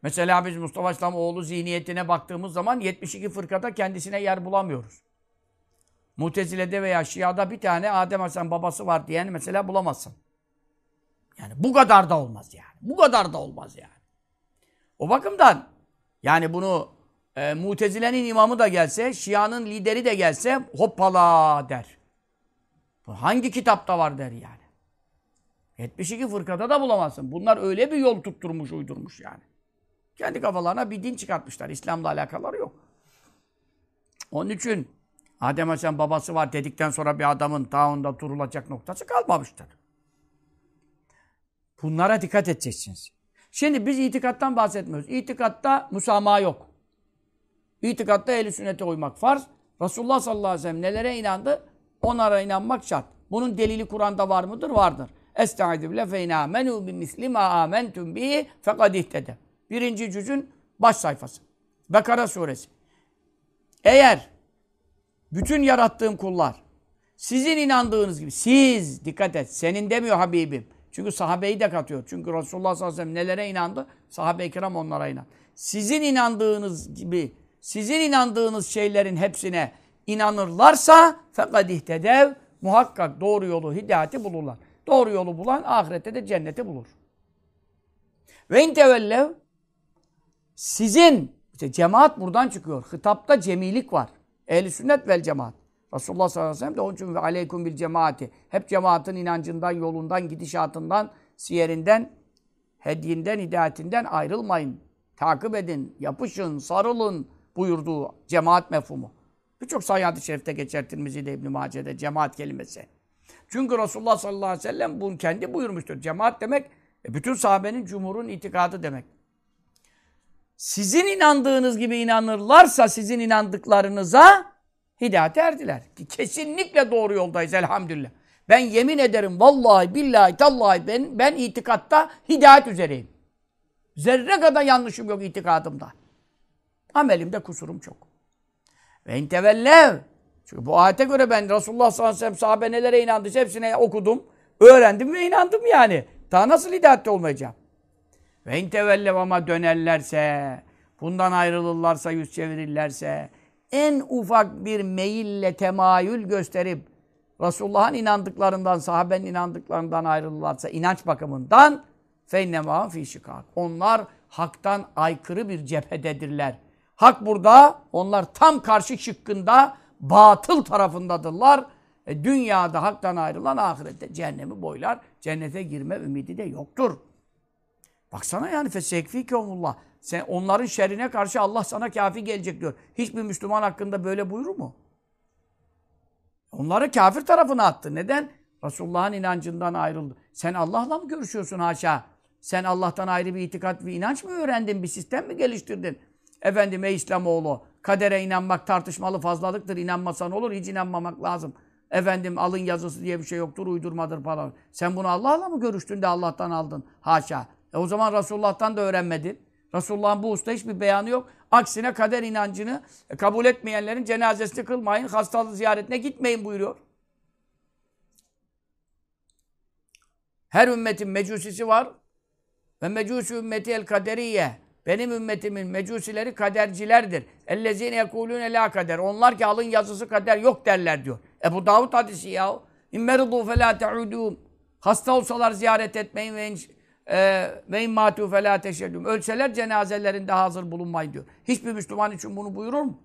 mesela biz Mustafa İslamoğlu zihniyetine baktığımız zaman 72 fırkada kendisine yer bulamıyoruz. Mutezile'de veya Şia'da bir tane Adem Hasan babası var diyen mesela bulamazsın. Yani bu kadar da olmaz yani. Bu kadar da olmaz yani. O bakımdan yani bunu e, Mutezile'nin imamı da gelse, Şia'nın lideri de gelse hoppala der. Bu hangi kitapta var der yani. 72 fırkada da bulamazsın. Bunlar öyle bir yol tutturmuş, uydurmuş yani. Kendi kafalarına bir din çıkartmışlar. İslam'la alakaları yok. Onun için Adem Aleyhisselam babası var dedikten sonra bir adamın taunda durulacak noktası kalmamıştır. Bunlara dikkat edeceksiniz. Şimdi biz itikattan bahsetmiyoruz. İtikatta musamaha yok. İtikatta ehl sünnete uymak farz. Resulullah sallallahu aleyhi ve sellem nelere inandı? Onlara inanmak şart. Bunun delili Kur'an'da var mıdır? Vardır. Estaizu bile fe inâ menû bimisli mâ âmentüm bihi fekad ihtede. Birinci cüzün baş sayfası. Bekara suresi. Eğer bütün yarattığım kullar sizin inandığınız gibi siz dikkat et senin demiyor Habibim. Çünkü sahabeyi de katıyor. Çünkü Resulullah sallallahu aleyhi ve sellem nelere inandı? Sahabe-i kiram onlara inandı. Sizin inandığınız gibi sizin inandığınız şeylerin hepsine inanırlarsa fekad ihtedev muhakkak doğru yolu hidayeti bulurlar. Doğru yolu bulan ahirette de cenneti bulur. Ve intevellev sizin işte cemaat buradan çıkıyor. Hitapta cemilik var. Ehli sünnet vel cemaat. Resulullah sallallahu aleyhi ve sellem de onun için ve aleykum bil cemaati. Hep cemaatin inancından, yolundan, gidişatından, siyerinden, hediyinden, hidayetinden ayrılmayın. Takip edin, yapışın, sarılın buyurduğu cemaat mefhumu. Birçok sayı hadis-i şerifte geçer Tirmizi'de, İbn-i Mace'de cemaat kelimesi. Çünkü Resulullah sallallahu aleyhi ve sellem bunu kendi buyurmuştur. Cemaat demek e, bütün sahabenin, cumhurun itikadı demek. Sizin inandığınız gibi inanırlarsa sizin inandıklarınıza hidayete erdiler. Kesinlikle doğru yoldayız elhamdülillah. Ben yemin ederim vallahi billahi tallahi ben, ben itikatta hidayet üzereyim. Zerre kadar yanlışım yok itikadımda. Amelimde kusurum çok. Ve intevellev. Çünkü bu ayete göre ben Resulullah sallallahu aleyhi ve sellem sahabe nelere inandıysa hepsine okudum, öğrendim ve inandım yani. Daha nasıl hidayette olmayacağım? Ve intevellev ama dönerlerse, bundan ayrılırlarsa, yüz çevirirlerse, en ufak bir meyille temayül gösterip Resulullah'ın inandıklarından, sahabenin inandıklarından ayrılırlarsa inanç bakımından feynemâ fî şikâk. Onlar haktan aykırı bir cephededirler. Hak burada, onlar tam karşı şıkkında, batıl tarafındadırlar. E, dünyada haktan ayrılan ahirette cehennemi boylar. Cennete girme ümidi de yoktur. Baksana yani fesekfikehumullah. Sen onların şerrine karşı Allah sana kafi gelecek diyor. Hiçbir Müslüman hakkında böyle buyurur mu? Onları kafir tarafına attı. Neden? Resulullah'ın inancından ayrıldı. Sen Allah'la mı görüşüyorsun haşa? Sen Allah'tan ayrı bir itikat ve inanç mı öğrendin? Bir sistem mi geliştirdin? Efendim ey İslamoğlu, kadere inanmak tartışmalı fazlalıktır. İnanmasan olur, hiç inanmamak lazım. Efendim alın yazısı diye bir şey yoktur, uydurmadır falan. Sen bunu Allah'la mı görüştün de Allah'tan aldın? Haşa. E o zaman Resulullah'tan da öğrenmedin. Resulullah'ın bu usta hiçbir beyanı yok. Aksine kader inancını kabul etmeyenlerin cenazesini kılmayın, hastalığı ziyaretine gitmeyin buyuruyor. Her ümmetin mecusisi var. Ve mecusi ümmeti el kaderiye. Benim ümmetimin mecusileri kadercilerdir. Ellezine yekulune la kader. Onlar ki alın yazısı kader yok derler diyor. Ebu Davud hadisi ya. İmmeridu fe la. Hasta olsalar ziyaret etmeyin ve e, ve immatu fe la teşeddüm. Ölseler cenazelerinde hazır bulunmayın diyor. Hiçbir Müslüman için bunu buyurur mu?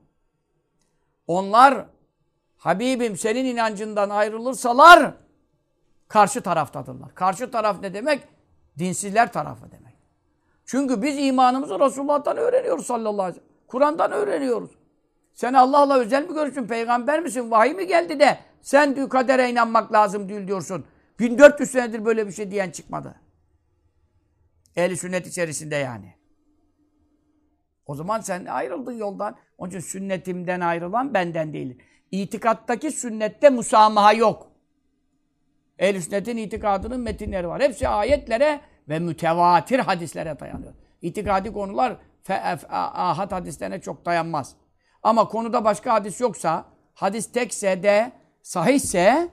Onlar Habibim senin inancından ayrılırsalar karşı taraftadırlar. Karşı taraf ne demek? Dinsizler tarafı demek. Çünkü biz imanımızı Resulullah'tan öğreniyoruz sallallahu aleyhi ve sellem. Kur'an'dan öğreniyoruz. Sen Allah'la özel mi görürsün? Peygamber misin? Vahiy mi geldi de sen diyor kadere inanmak lazım değil diyorsun. 1400 senedir böyle bir şey diyen çıkmadı. Ehli sünnet içerisinde yani. O zaman sen ayrıldın yoldan. Onun için sünnetimden ayrılan benden değil. İtikattaki sünnette musamaha yok. Ehl-i sünnetin itikadının metinleri var. Hepsi ayetlere ve mütevatir hadislere dayanıyor. İtikadi konular ahad hadislerine çok dayanmaz. Ama konuda başka hadis yoksa, hadis tekse de, sahihse,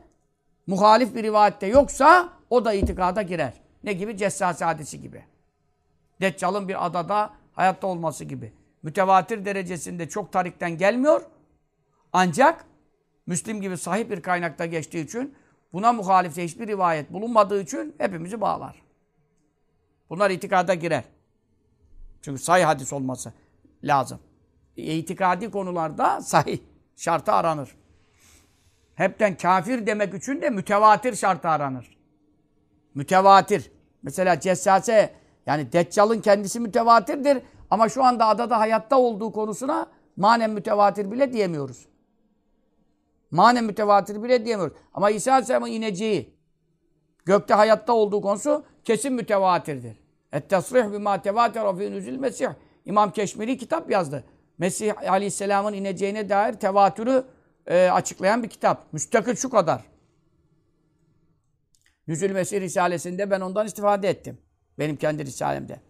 muhalif bir rivayette yoksa o da itikada girer. Ne gibi? Cessasi hadisi gibi. Deccal'ın bir adada hayatta olması gibi. Mütevatir derecesinde çok tarikten gelmiyor. Ancak Müslim gibi sahip bir kaynakta geçtiği için buna muhalifte hiçbir rivayet bulunmadığı için hepimizi bağlar. Bunlar itikada girer. Çünkü sahih hadis olması lazım. İtikadi konularda sahih şartı aranır. Hepten kafir demek için de mütevatir şartı aranır. Mütevatir. Mesela cessase yani Deccal'ın kendisi mütevatirdir ama şu anda adada hayatta olduğu konusuna manen mütevatir bile diyemiyoruz. Manen mütevatir bile diyemiyoruz. Ama İsa Aleyhisselam'ın ineceği, gökte hayatta olduğu konusu kesin mütevatirdir. Et-tasrih bima tevatera fi nuzul Mesih. İmam Keşmiri kitap yazdı. Mesih Aleyhisselam'ın ineceğine dair tevatürü e, açıklayan bir kitap. Müstakil şu kadar. Nüzül Mesih Risalesi'nde ben ondan istifade ettim. Benim kendi risalemde.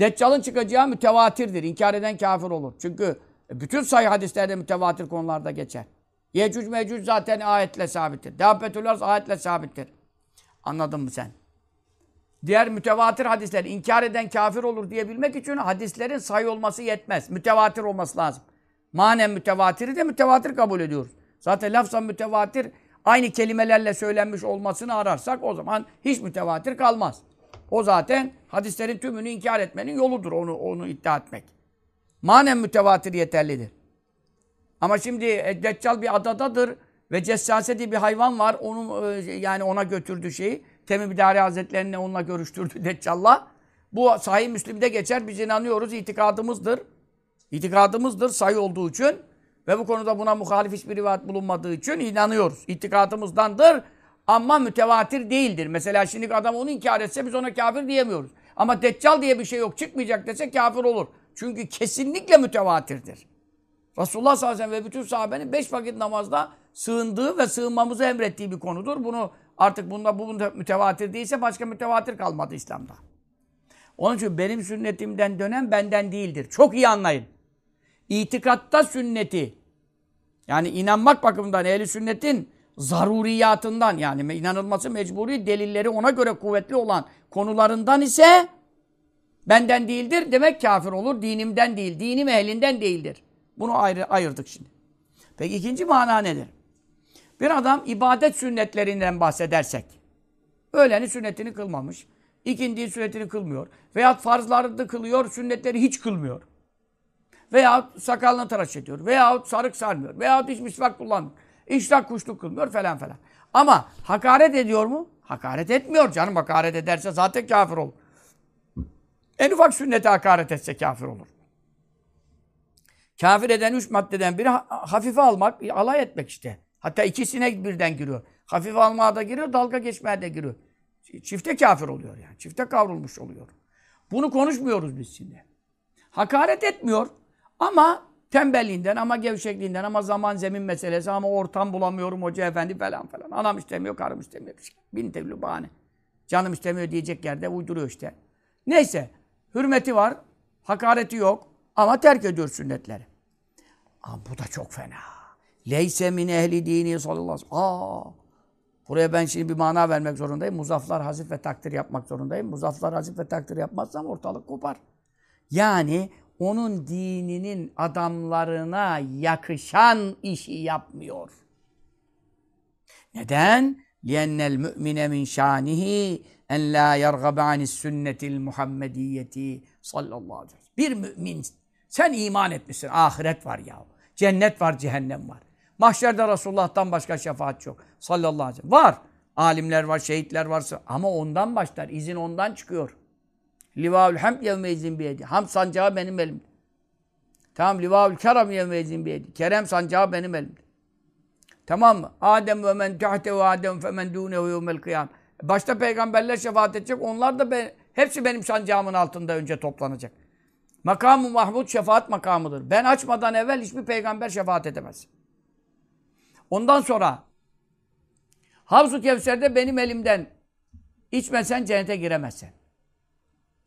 Deccal'ın çıkacağı mütevatirdir. İnkar eden kafir olur. Çünkü bütün sayı hadislerde mütevatir konularda geçer. Yecüc mecüc zaten ayetle sabittir. Dabbetül arz ayetle sabittir. Anladın mı sen? Diğer mütevatir hadisler inkar eden kafir olur diyebilmek için hadislerin sayı olması yetmez. Mütevatir olması lazım. Manen mütevatiri de mütevatir kabul ediyoruz. Zaten lafzan mütevatir aynı kelimelerle söylenmiş olmasını ararsak o zaman hiç mütevatir kalmaz. O zaten hadislerin tümünü inkar etmenin yoludur onu onu iddia etmek. Manen mütevatir yeterlidir. Ama şimdi e, Deccal bir adadadır. Ve Cessase diye bir hayvan var. Onun e, yani ona götürdü şeyi. Temim Bidari Hazretleri'ne onunla görüştürdü Deccal'la. Bu Sahih Müslim'de geçer. Biz inanıyoruz. itikadımızdır. İtikadımızdır sayı olduğu için. Ve bu konuda buna muhalif hiçbir rivayet bulunmadığı için inanıyoruz. İtikadımızdandır ama mütevatir değildir. Mesela şimdi adam onu inkar etse biz ona kafir diyemiyoruz. Ama deccal diye bir şey yok çıkmayacak dese kafir olur. Çünkü kesinlikle mütevatirdir. Resulullah sallallahu aleyhi ve sellem ve bütün sahabenin beş vakit namazda sığındığı ve sığınmamızı emrettiği bir konudur. Bunu artık bunda bu mütevatir değilse başka mütevatir kalmadı İslam'da. Onun için benim sünnetimden dönen benden değildir. Çok iyi anlayın. İtikatta sünneti yani inanmak bakımından ehli sünnetin zaruriyatından yani inanılması mecburi delilleri ona göre kuvvetli olan konularından ise benden değildir demek kafir olur. Dinimden değil, dinim ehlinden değildir. Bunu ayrı ayırdık şimdi. Peki ikinci mana nedir? Bir adam ibadet sünnetlerinden bahsedersek, öğleni sünnetini kılmamış, ikindi sünnetini kılmıyor veyahut farzları da kılıyor, sünnetleri hiç kılmıyor. Veyahut sakalını tıraş ediyor, veyahut sarık sarmıyor, veyahut hiç misvak kullanmıyor. İşrak kuşluk kılmıyor falan falan. Ama hakaret ediyor mu? Hakaret etmiyor canım. Hakaret ederse zaten kafir olur. En ufak sünnete hakaret etse kafir olur. Kafir eden üç maddeden biri hafife almak, alay etmek işte. Hatta ikisine birden giriyor. Hafife almaya da giriyor, dalga geçmeye de giriyor. Çifte kafir oluyor yani. Çifte kavrulmuş oluyor. Bunu konuşmuyoruz biz şimdi. Hakaret etmiyor ama tembelliğinden ama gevşekliğinden ama zaman zemin meselesi ama ortam bulamıyorum hoca efendi falan falan. Anam istemiyor, karım istemiyor. Bin türlü bahane. Canım istemiyor diyecek yerde uyduruyor işte. Neyse. Hürmeti var. Hakareti yok. Ama terk ediyor sünnetleri. Ama bu da çok fena. Leyse min ehli dini sallallahu aleyhi. Aa, buraya ben şimdi bir mana vermek zorundayım. Muzaflar hazif ve takdir yapmak zorundayım. Muzaflar hazif ve takdir yapmazsam ortalık kopar. Yani onun dininin adamlarına yakışan işi yapmıyor. Neden? لِيَنَّ الْمُؤْمِنَ مِنْ شَانِهِ en la yergabe anis sünnetil Muhammediyeti sallallahu aleyhi ve sellem. Bir mümin sen iman etmişsin. Ahiret var ya. Cennet var, cehennem var. Mahşerde Resulullah'tan başka şefaat yok. Sallallahu aleyhi ve sellem. Var. Alimler var, şehitler varsa. Ama ondan başlar. izin ondan çıkıyor. Livaül hamd yevme izin biyedi. Ham sancağı benim elimde. Tamam. Livaül kerem yevme izin biyedi. Kerem sancağı benim elimde. Tamam mı? Adem ve men tahte ve Adem fe men dûnehu yevmel kıyam. Başta peygamberler şefaat edecek. Onlar da ben, hepsi benim sancağımın altında önce toplanacak. Makamı Mahmud şefaat makamıdır. Ben açmadan evvel hiçbir peygamber şefaat edemez. Ondan sonra Havzu Kevser'de benim elimden içmesen cennete giremezsen.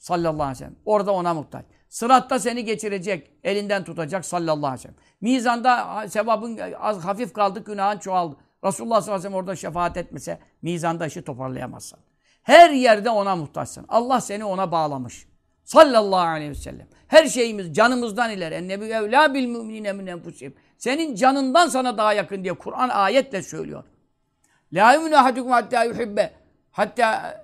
Sallallahu aleyhi ve sellem. Orada ona muhtaç. Sıratta seni geçirecek, elinden tutacak sallallahu aleyhi ve sellem. Mizanda sevabın az hafif kaldı, günahın çoğaldı. Resulullah sallallahu aleyhi ve sellem orada şefaat etmese mizanda işi toparlayamazsın. Her yerde ona muhtaçsın. Allah seni ona bağlamış. Sallallahu aleyhi ve sellem. Her şeyimiz canımızdan ileri. Ennebi evlâ bil müminine min enfusihim. Senin canından sana daha yakın diye Kur'an ayetle söylüyor. La yuminu ahadukum hatta yuhibbe hatta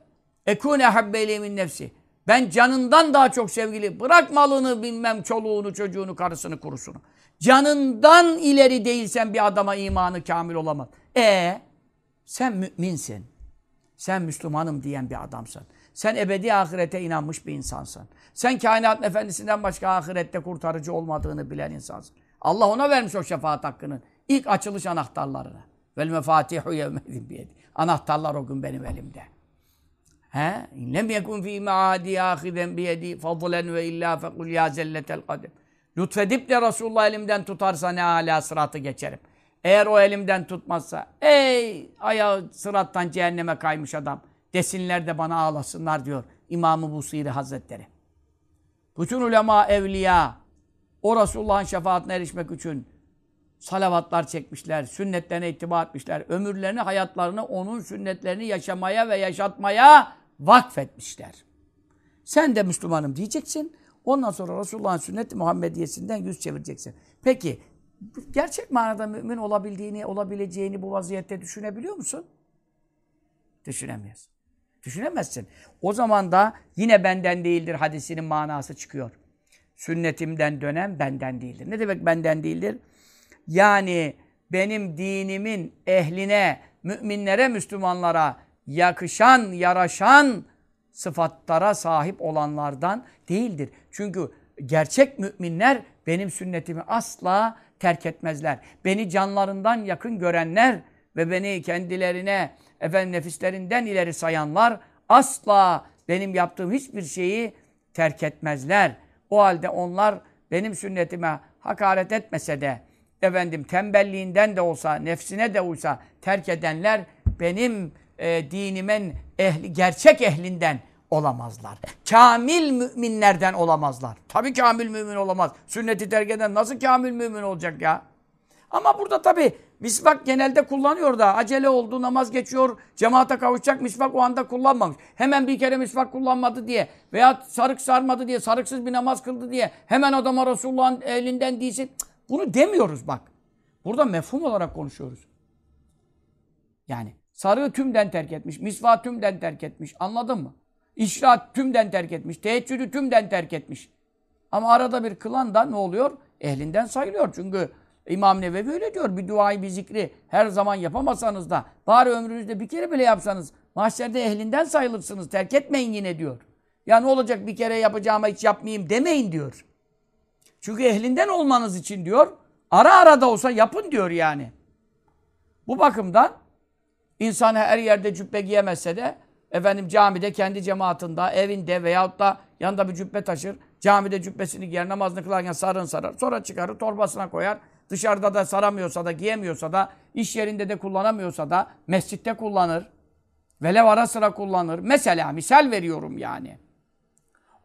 ekune habbe min nefsi. Ben canından daha çok sevgili. Bırak malını bilmem çoluğunu, çocuğunu, karısını, kurusunu. Canından ileri değilsen bir adama imanı kamil olamaz. E sen müminsin. Sen Müslümanım diyen bir adamsın. Sen ebedi ahirete inanmış bir insansın. Sen kainat efendisinden başka ahirette kurtarıcı olmadığını bilen insansın. Allah ona vermiş o şefaat hakkının. ilk açılış anahtarlarını. Vel mefatihu yevmedin biyedi. Anahtarlar o gün benim elimde. He? Lem yekun fi maadi ahiden biyedi fadlen ve illa fekul ya zelletel kadem. Lütfedip de Resulullah elimden tutarsa ne ala sıratı geçerim. Eğer o elimden tutmazsa ey ayağı sırattan cehenneme kaymış adam desinler de bana ağlasınlar diyor İmam-ı Busiri Hazretleri. Bütün ulema, evliya o Resulullah'ın şefaatine erişmek için salavatlar çekmişler, sünnetlerine ittiba etmişler. Ömürlerini, hayatlarını onun sünnetlerini yaşamaya ve yaşatmaya vakfetmişler. Sen de Müslümanım diyeceksin. Ondan sonra Resulullah'ın sünnet Muhammediyesinden yüz çevireceksin. Peki gerçek manada mümin olabildiğini, olabileceğini bu vaziyette düşünebiliyor musun? Düşünemiyorsun. Düşünemezsin. O zaman da yine benden değildir hadisinin manası çıkıyor. Sünnetimden dönen benden değildir. Ne demek benden değildir? Yani benim dinimin ehline, müminlere, Müslümanlara yakışan, yaraşan sıfatlara sahip olanlardan değildir. Çünkü gerçek müminler benim sünnetimi asla terk etmezler. Beni canlarından yakın görenler ve beni kendilerine efendim nefislerinden ileri sayanlar asla benim yaptığım hiçbir şeyi terk etmezler. O halde onlar benim sünnetime hakaret etmese de efendim tembelliğinden de olsa, nefsine de uysa terk edenler benim e, dinimin ehli, gerçek ehlinden olamazlar. Kamil müminlerden olamazlar. Tabii kamil mümin olamaz. Sünneti terk eden nasıl kamil mümin olacak ya? Ama burada tabii misvak genelde kullanıyor da acele oldu, namaz geçiyor, cemaate kavuşacak misvak o anda kullanmamış. Hemen bir kere misvak kullanmadı diye veya sarık sarmadı diye, sarıksız bir namaz kıldı diye hemen adama Resulullah'ın elinden değilsin. Bunu demiyoruz bak. Burada mefhum olarak konuşuyoruz. Yani sarığı tümden terk etmiş, misvağı tümden terk etmiş. Anladın mı? İşraat tümden terk etmiş, teheccüdü tümden terk etmiş. Ama arada bir kılan da ne oluyor? Ehlinden sayılıyor. Çünkü İmam Nevevi öyle diyor. Bir duayı, bir zikri her zaman yapamasanız da bari ömrünüzde bir kere bile yapsanız mahşerde ehlinden sayılırsınız. Terk etmeyin yine diyor. Ya ne olacak bir kere yapacağıma hiç yapmayayım demeyin diyor. Çünkü ehlinden olmanız için diyor. Ara ara da olsa yapın diyor yani. Bu bakımdan insan her yerde cübbe giyemezse de efendim camide, kendi cemaatinde, evinde veyahut da yanında bir cübbe taşır. Camide cübbesini giyer, namazını kılarken sarın sarar. Sonra çıkarır, torbasına koyar. Dışarıda da saramıyorsa da, giyemiyorsa da, iş yerinde de kullanamıyorsa da mescitte kullanır. Velev ara sıra kullanır. Mesela misal veriyorum yani.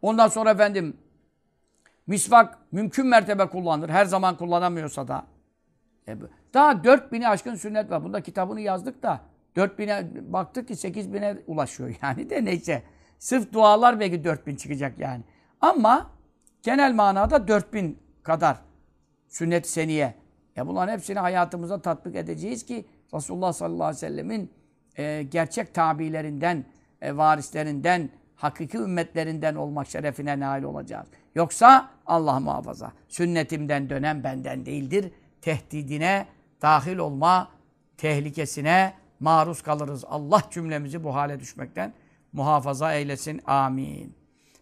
Ondan sonra efendim misvak mümkün mertebe kullanır. Her zaman kullanamıyorsa da. E, daha 4000'i aşkın sünnet var. Bunda kitabını yazdık da 4000'e baktık ki 8000'e ulaşıyor yani de neyse. Sırf dualar belki 4000 çıkacak yani. Ama genel manada 4000 kadar sünnet seniye. Ya bunların hepsini hayatımıza tatbik edeceğiz ki Resulullah sallallahu aleyhi ve sellemin e, gerçek tabilerinden, e, varislerinden, hakiki ümmetlerinden olmak şerefine nail olacağız. Yoksa Allah muhafaza sünnetimden dönen benden değildir. Tehdidine dahil olma tehlikesine maruz kalırız. Allah cümlemizi bu hale düşmekten muhafaza eylesin. Amin.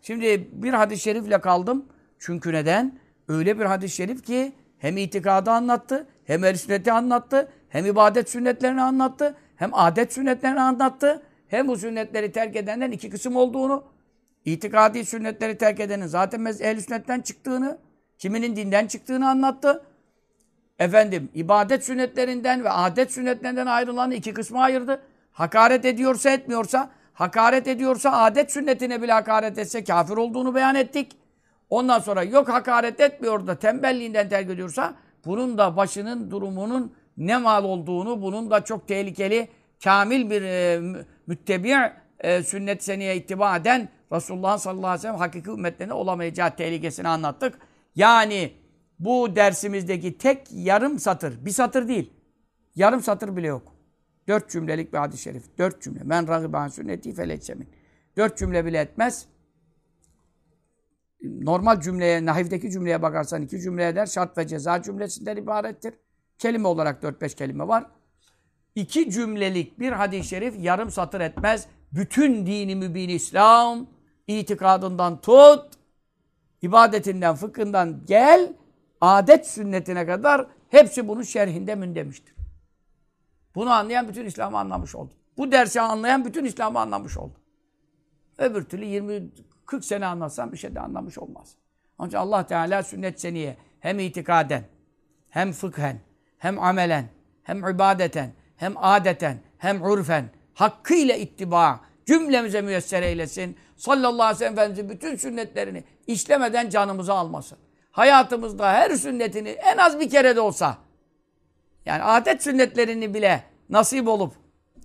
Şimdi bir hadis-i şerifle kaldım. Çünkü neden? Öyle bir hadis-i şerif ki hem itikadı anlattı, hem el sünneti anlattı, hem ibadet sünnetlerini anlattı, hem adet sünnetlerini anlattı, hem bu sünnetleri terk edenden iki kısım olduğunu, itikadi sünnetleri terk edenin zaten ehl sünnetten çıktığını, kiminin dinden çıktığını anlattı. Efendim, ibadet sünnetlerinden ve adet sünnetlerinden ayrılanı iki kısma ayırdı. Hakaret ediyorsa etmiyorsa, hakaret ediyorsa adet sünnetine bile hakaret etse kafir olduğunu beyan ettik. Ondan sonra yok hakaret etmiyor da tembelliğinden terk ediyorsa bunun da başının durumunun ne mal olduğunu, bunun da çok tehlikeli, kamil bir e, müttebi e, sünnet seneye ittiba eden Resulullah sallallahu aleyhi ve sellem hakiki ümmetlerine olamayacağı tehlikesini anlattık. Yani bu dersimizdeki tek yarım satır, bir satır değil, yarım satır bile yok. Dört cümlelik bir hadis-i şerif. Dört cümle. Men ragıban sünneti felecsemin. Dört cümle bile etmez normal cümleye, nahivdeki cümleye bakarsan iki cümle eder. Şart ve ceza cümlesinden ibarettir. Kelime olarak dört beş kelime var. İki cümlelik bir hadis-i şerif yarım satır etmez. Bütün dini mübin İslam, itikadından tut, ibadetinden, fıkhından gel, adet sünnetine kadar hepsi bunun şerhinde mündemiştir. Bunu anlayan bütün İslam'ı anlamış oldu. Bu dersi anlayan bütün İslam'ı anlamış oldu. Öbür türlü 20 40 sene anlatsam bir şey de anlamış olmaz. Onun için Allah Teala sünnet seniye hem itikaden, hem fıkhen, hem amelen, hem ibadeten, hem adeten, hem urfen, hakkıyla ittiba cümlemize müyesser eylesin. Sallallahu aleyhi ve sellem bütün sünnetlerini işlemeden canımızı almasın. Hayatımızda her sünnetini en az bir kere de olsa, yani adet sünnetlerini bile nasip olup,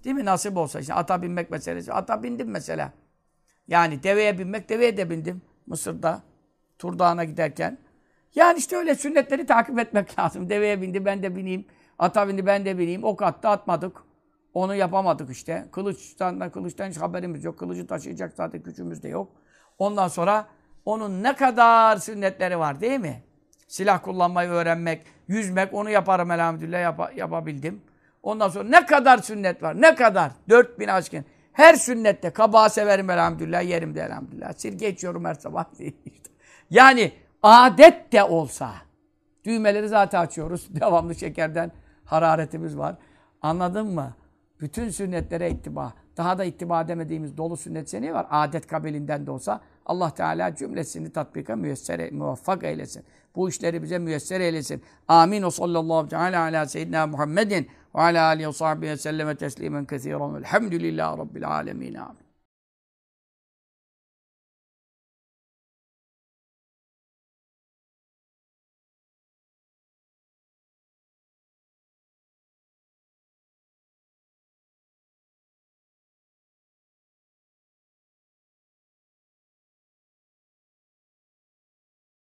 değil mi nasip olsa, işte ata binmek meselesi, ata bindim mesela. Yani deveye binmek, deveye de bindim Mısır'da. Tur Dağı'na giderken. Yani işte öyle sünnetleri takip etmek lazım. Deveye bindi, ben de bineyim. Ata bindi, ben de bineyim. Ok attı, atmadık. Onu yapamadık işte. Kılıçtan da kılıçtan hiç haberimiz yok. Kılıcı taşıyacak zaten gücümüz de yok. Ondan sonra onun ne kadar sünnetleri var değil mi? Silah kullanmayı öğrenmek, yüzmek onu yaparım elhamdülillah yapa- yapabildim. Ondan sonra ne kadar sünnet var? Ne kadar? 4000 aşkın. Her sünnette kabağı severim elhamdülillah, yerim de elhamdülillah. Sirke içiyorum her sabah. yani adet de olsa. Düğmeleri zaten açıyoruz. Devamlı şekerden hararetimiz var. Anladın mı? Bütün sünnetlere ittiba. Daha da ittiba edemediğimiz dolu sünnet seni var. Adet kabilinden de olsa Allah Teala cümlesini tatbika müyesser, muvaffak eylesin. Bu işleri bize müyesser eylesin. Amin. O sallallahu teala ala seyyidina Muhammedin ve ala alihi ve sahbihi selleme teslimen kesiren. Elhamdülillahi Rabbil alemin. Amin.